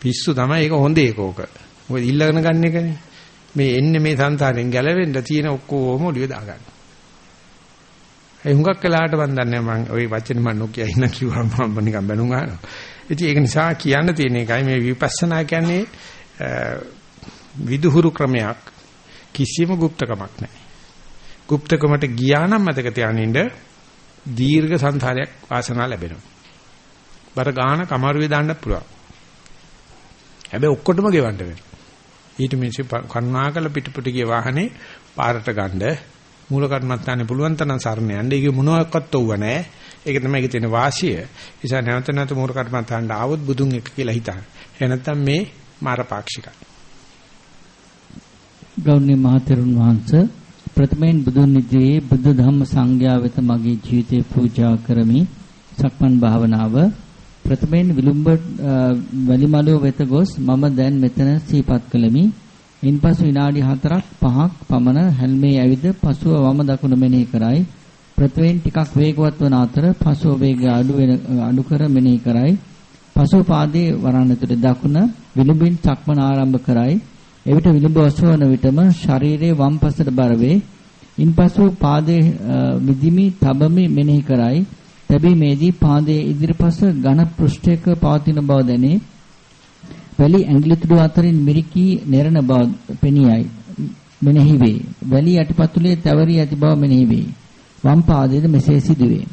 පිස්සු තමයි ඒක හොඳ එක ඕක. මොකද ඊළඟන ගන්න එකනේ. මේ එන්නේ මේ සංසාරෙන් ගැලවෙන්න තියෙන ඔක්කොම ඔලිය දාගන්න. ඒ හුඟක් වෙලාවට මම දන්නේ මම ওই වචනේ මම නොකිය ඉන්න කිව්වම මම නිකන් බැනුම් අහනවා. ඉතින් ඒක නිසා කියන්න තියෙන එකයි මේ විපස්සනා කියන්නේ විදුහුරු ක්‍රමයක් කිසිම গুপ্তකමක් නැහැ. গুপ্তකමට ගියා නම් මතක තියානින්න දීර්ඝ සංසාරයක් වාසනාව ලැබෙනවා. බර ගාන කමාරුවේ දාන්න පුළුවන්. හැබැයි ඔක්කොටම ගෙවන්න වෙනවා. ඊට මිනිස්සු කරුණාකල පිටපිට ගිය වාහනේ පාරට ගන්න මූල කර්මත්තානේ පුළුවන් තරම් සරණ යන්න. ඒක මොනවත් ඔව්ව නැහැ. ඒක තමයි ඒකේ තියෙන වාසිය. නිසා නැවත නැවත මූල කර්මත්තාන්ට ආවොත් බුදුන් එක්ක කියලා හිතන්න. එහෙ නැත්නම් මේ මාරපාක්ෂිකයි. ගෞරවනීය මහතෙරුන් වහන්සේ ප්‍රථමයෙන් බුදුන් ඉදිරියේ බුද්ධ ධම්ම සංඝයා වෙත මගේ ජීවිතේ පූජා කරමි. සක්මන් භාවනාව ප්‍රථමයෙන් විලුඹ වැලිමලුව වෙත ගොස් මම දැන් මෙතන සීපත් කළෙමි. ඉන්පසු විනාඩි 4ක් 5ක් පමණ හැල්මේ ඇවිද පසුව වම දකුණ මෙනෙහි කරයි. ප්‍රථමයෙන් ටිකක් වේගවත් වන අතර පසුව වේගය අඩු වෙන අඩු කර මෙනෙහි කරයි. පසුව පාදයේ වරණතුට දකුණ විලුඹින් සක්මන ආරම්භ කරයි. එවිට විලුඹ ඔසවන විටම ශරීරයේ වම් පසට බර වේ. ඉන්පසු පාදයේ මිදිමි තබමි මෙනෙහි කරයි. තැබීමේදී පාදයේ ඉදිරිපස ඝන පෘෂ්ඨයක පවතින බව දැනේ. වැලි ඇඟිලි තුඩු අතරින් මිරිකී නිරණ බව පෙනියයි. මෙනෙහි වේ. වැලි යටිපතුලේ තැවරී ඇති බව මෙනෙහි වේ. වම් පාදයේ මෙසේ සිදුවේ.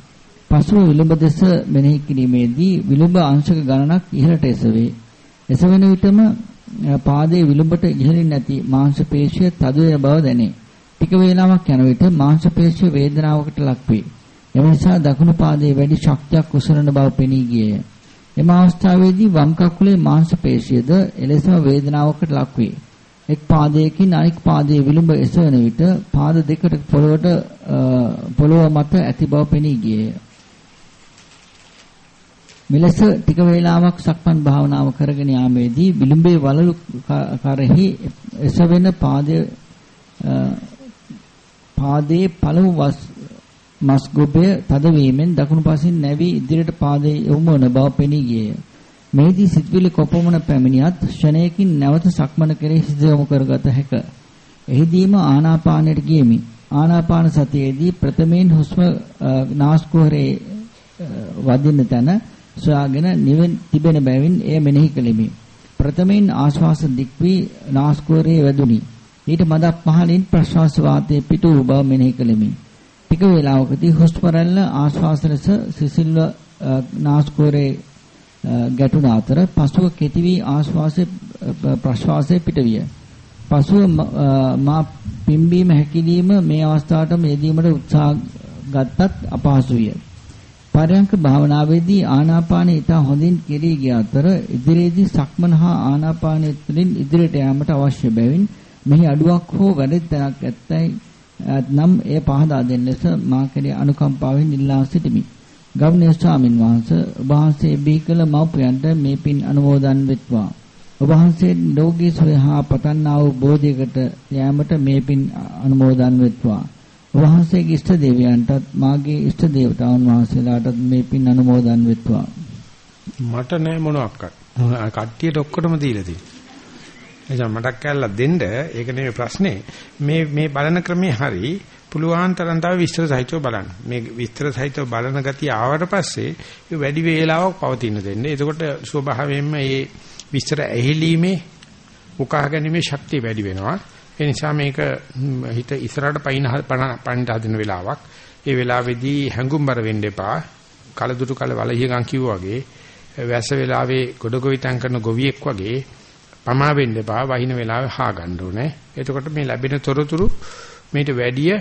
පසුව විලුඹ දෙස මෙනෙහි කිරීමේදී විලුඹ අංශක ගණනක් ඉහළට එසවේ. එසවෙන විටම පාදයේ විලුඹට ඉහළින් නැති මාංශ පේශිය තද වෙන බව දැනේ. ටික වේලාවක් යන විට මාංශ පේශිය වේදනාවකට ලක්වේ. එම නිසා දකුණු පාදයේ වැඩි ශක්තියක් උසරන බව පෙනී ගියේය. එම අවස්ථාවේදී වම් කකුලේ මාංශ පේශියද එලෙසම වේදනාවකට ලක්වේ. එක් පාදයකින් අනෙක් පාදයේ විලුඹ එසවන විට පාද දෙකට පොළවට පොළව මත ඇති බව පෙනී ගියේය. මෙලෙස ටික වේලාවක් සක්මන් භාවනාව කරගෙන යාමේදී විලුඹේ වලලු කරෙහි එසවෙන පාදයේ පාදයේ පළමු මස් ගොබය තද වීමෙන් දකුණු පසින් නැවි ඉදිරියට පාදයේ යොමු වන බව පෙනී ගියේය. මෙහිදී සිත්විලි කොපමණ පැමිණියත් ක්ෂණයකින් නැවත සක්මන කෙරෙහි සිත යොමු කරගත හැක. එහිදීම ආනාපානයට ගියමි. ආනාපාන සතියේදී ප්‍රථමයෙන් හුස්ම නාස්කුහරේ වදින තැන සොයාගෙන නිවෙන් තිබෙන බැවින් එය මෙනෙහි කෙලිමි. ප්‍රථමයෙන් ආශ්වාස දික් වී නාස්කුහරේ වැදුනි. ඊට මදක් පහලින් ප්‍රශ්වාස වාතයේ පිටු බව මෙනෙහි කෙලිමි. ටික වේලාවකදී හුස්ම රැල්ල ආශ්වාස ලෙස සිසිල්ව නාස්කුහරේ ගැටුණ අතර පසුව කෙටි වී ආශ්වාසයේ ප්‍රශ්වාසයේ පිටවිය. පසුව මා පිම්බීම හැකිලිම මේ අවස්ථාවටම යෙදීමට උත්සාහ ගත්තත් අපහසු විය. පරයන්ක භාවනාවේදී ආනාපානය ඉතා හොඳින් කෙරී ගිය අතර ඉදිරියේදී සක්මන හා ආනාපානය තුළින් ඉදිරියට යාමට අවශ්‍ය බැවින් මෙහි අඩුවක් හෝ වැඩි තැනක් ඇත්තයි නම් එය පහදා දෙන්න ලෙස මා කෙරේ අනුකම්පාවෙන් ඉල්ලා සිටිමි. ගෞරවනීය ස්වාමින් වහන්සේ ඔබ වහන්සේ බීකල මව්පියන්ට මේ පින් අනුමෝදන් වෙත්වා. ඔබ වහන්සේ ලෝකී සුවය හා පතන්නා වූ බෝධියකට යෑමට මේ පින් අනුමෝදන් වෙත්වා. ඔබ වහන්සේගේ ඉෂ්ට දේවයන්ටත් මාගේ ඉෂ්ට දේවතාවුන් වහන්සේලාටත් මේ පින් අනුමෝදන් වෙත්වා. මට නෑ මොනවාක්වත්. කට්ටියට ඔක්කොටම දීලා තියෙනවා. එනිසා මටක් කැල්ලක් දෙන්න ඒක නෙමෙයි ප්‍රශ්නේ. මේ මේ බලන ක්‍රමේ හරි පුළුවන් තරම් තව විස්තර සහිතව බලන්න. මේ විස්තර සහිතව බලන ගතිය ආවට පස්සේ ඒ වැඩි වේලාවක් පවතින දෙන්නේ. එතකොට ස්වභාවයෙන්ම මේ විස්තර ඇහිලීමේ උකහා ගැනීමේ ශක්තිය වැඩි වෙනවා. ඒ නිසා මේක හිත ඉස්සරහට පයින් පයින් හදින වෙලාවක්. ඒ වෙලාවේදී හැඟුම්බර වෙන්න එපා. කලදුරු කල වලියගම් කිව්වා වගේ වැස්ස වෙලාවේ ගොඩගොවිතැන් කරන ගොවියෙක් වගේ පමා වෙන්න එපා. වහින වෙලාවේ හා ගන්න ඕනේ. එතකොට මේ ලැබෙන තොරතුරු මේට වැඩිය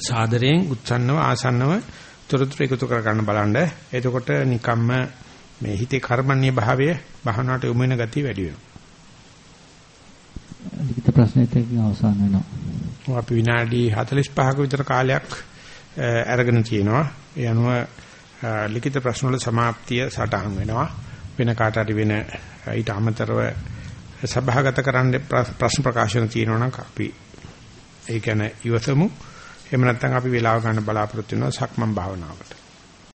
සාදරයෙන් උත්සන්නව ආසන්නව තොරතුරු එකතු කර ගන්න බලන්න. එතකොට නිකම්ම මේ හිතේ කර්මන්නේ භාවය භාවනාවට යොමු වෙන ගතිය වැඩි වෙනවා. ලිඛිත ප්‍රශ්නෙත් එක්ක අවසන් වෙනවා. අපි විනාඩි 45ක විතර කාලයක් අරගෙන තියෙනවා. ඒ අනුව ලිඛිත ප්‍රශ්න වල સમાප්තිය සටහන් වෙනවා. වෙන කාට හරි වෙන ඊට අමතරව සභාගත කරන්න ප්‍රශ්න ප්‍රකාශන තියෙනවා නම් අපි ඒ කියන්නේ ඉවසමු. එහෙම නැත්නම් අපි වෙලාව ගන්න බලාපොරොත්තු වෙනවා සක්මන් භාවනාවට.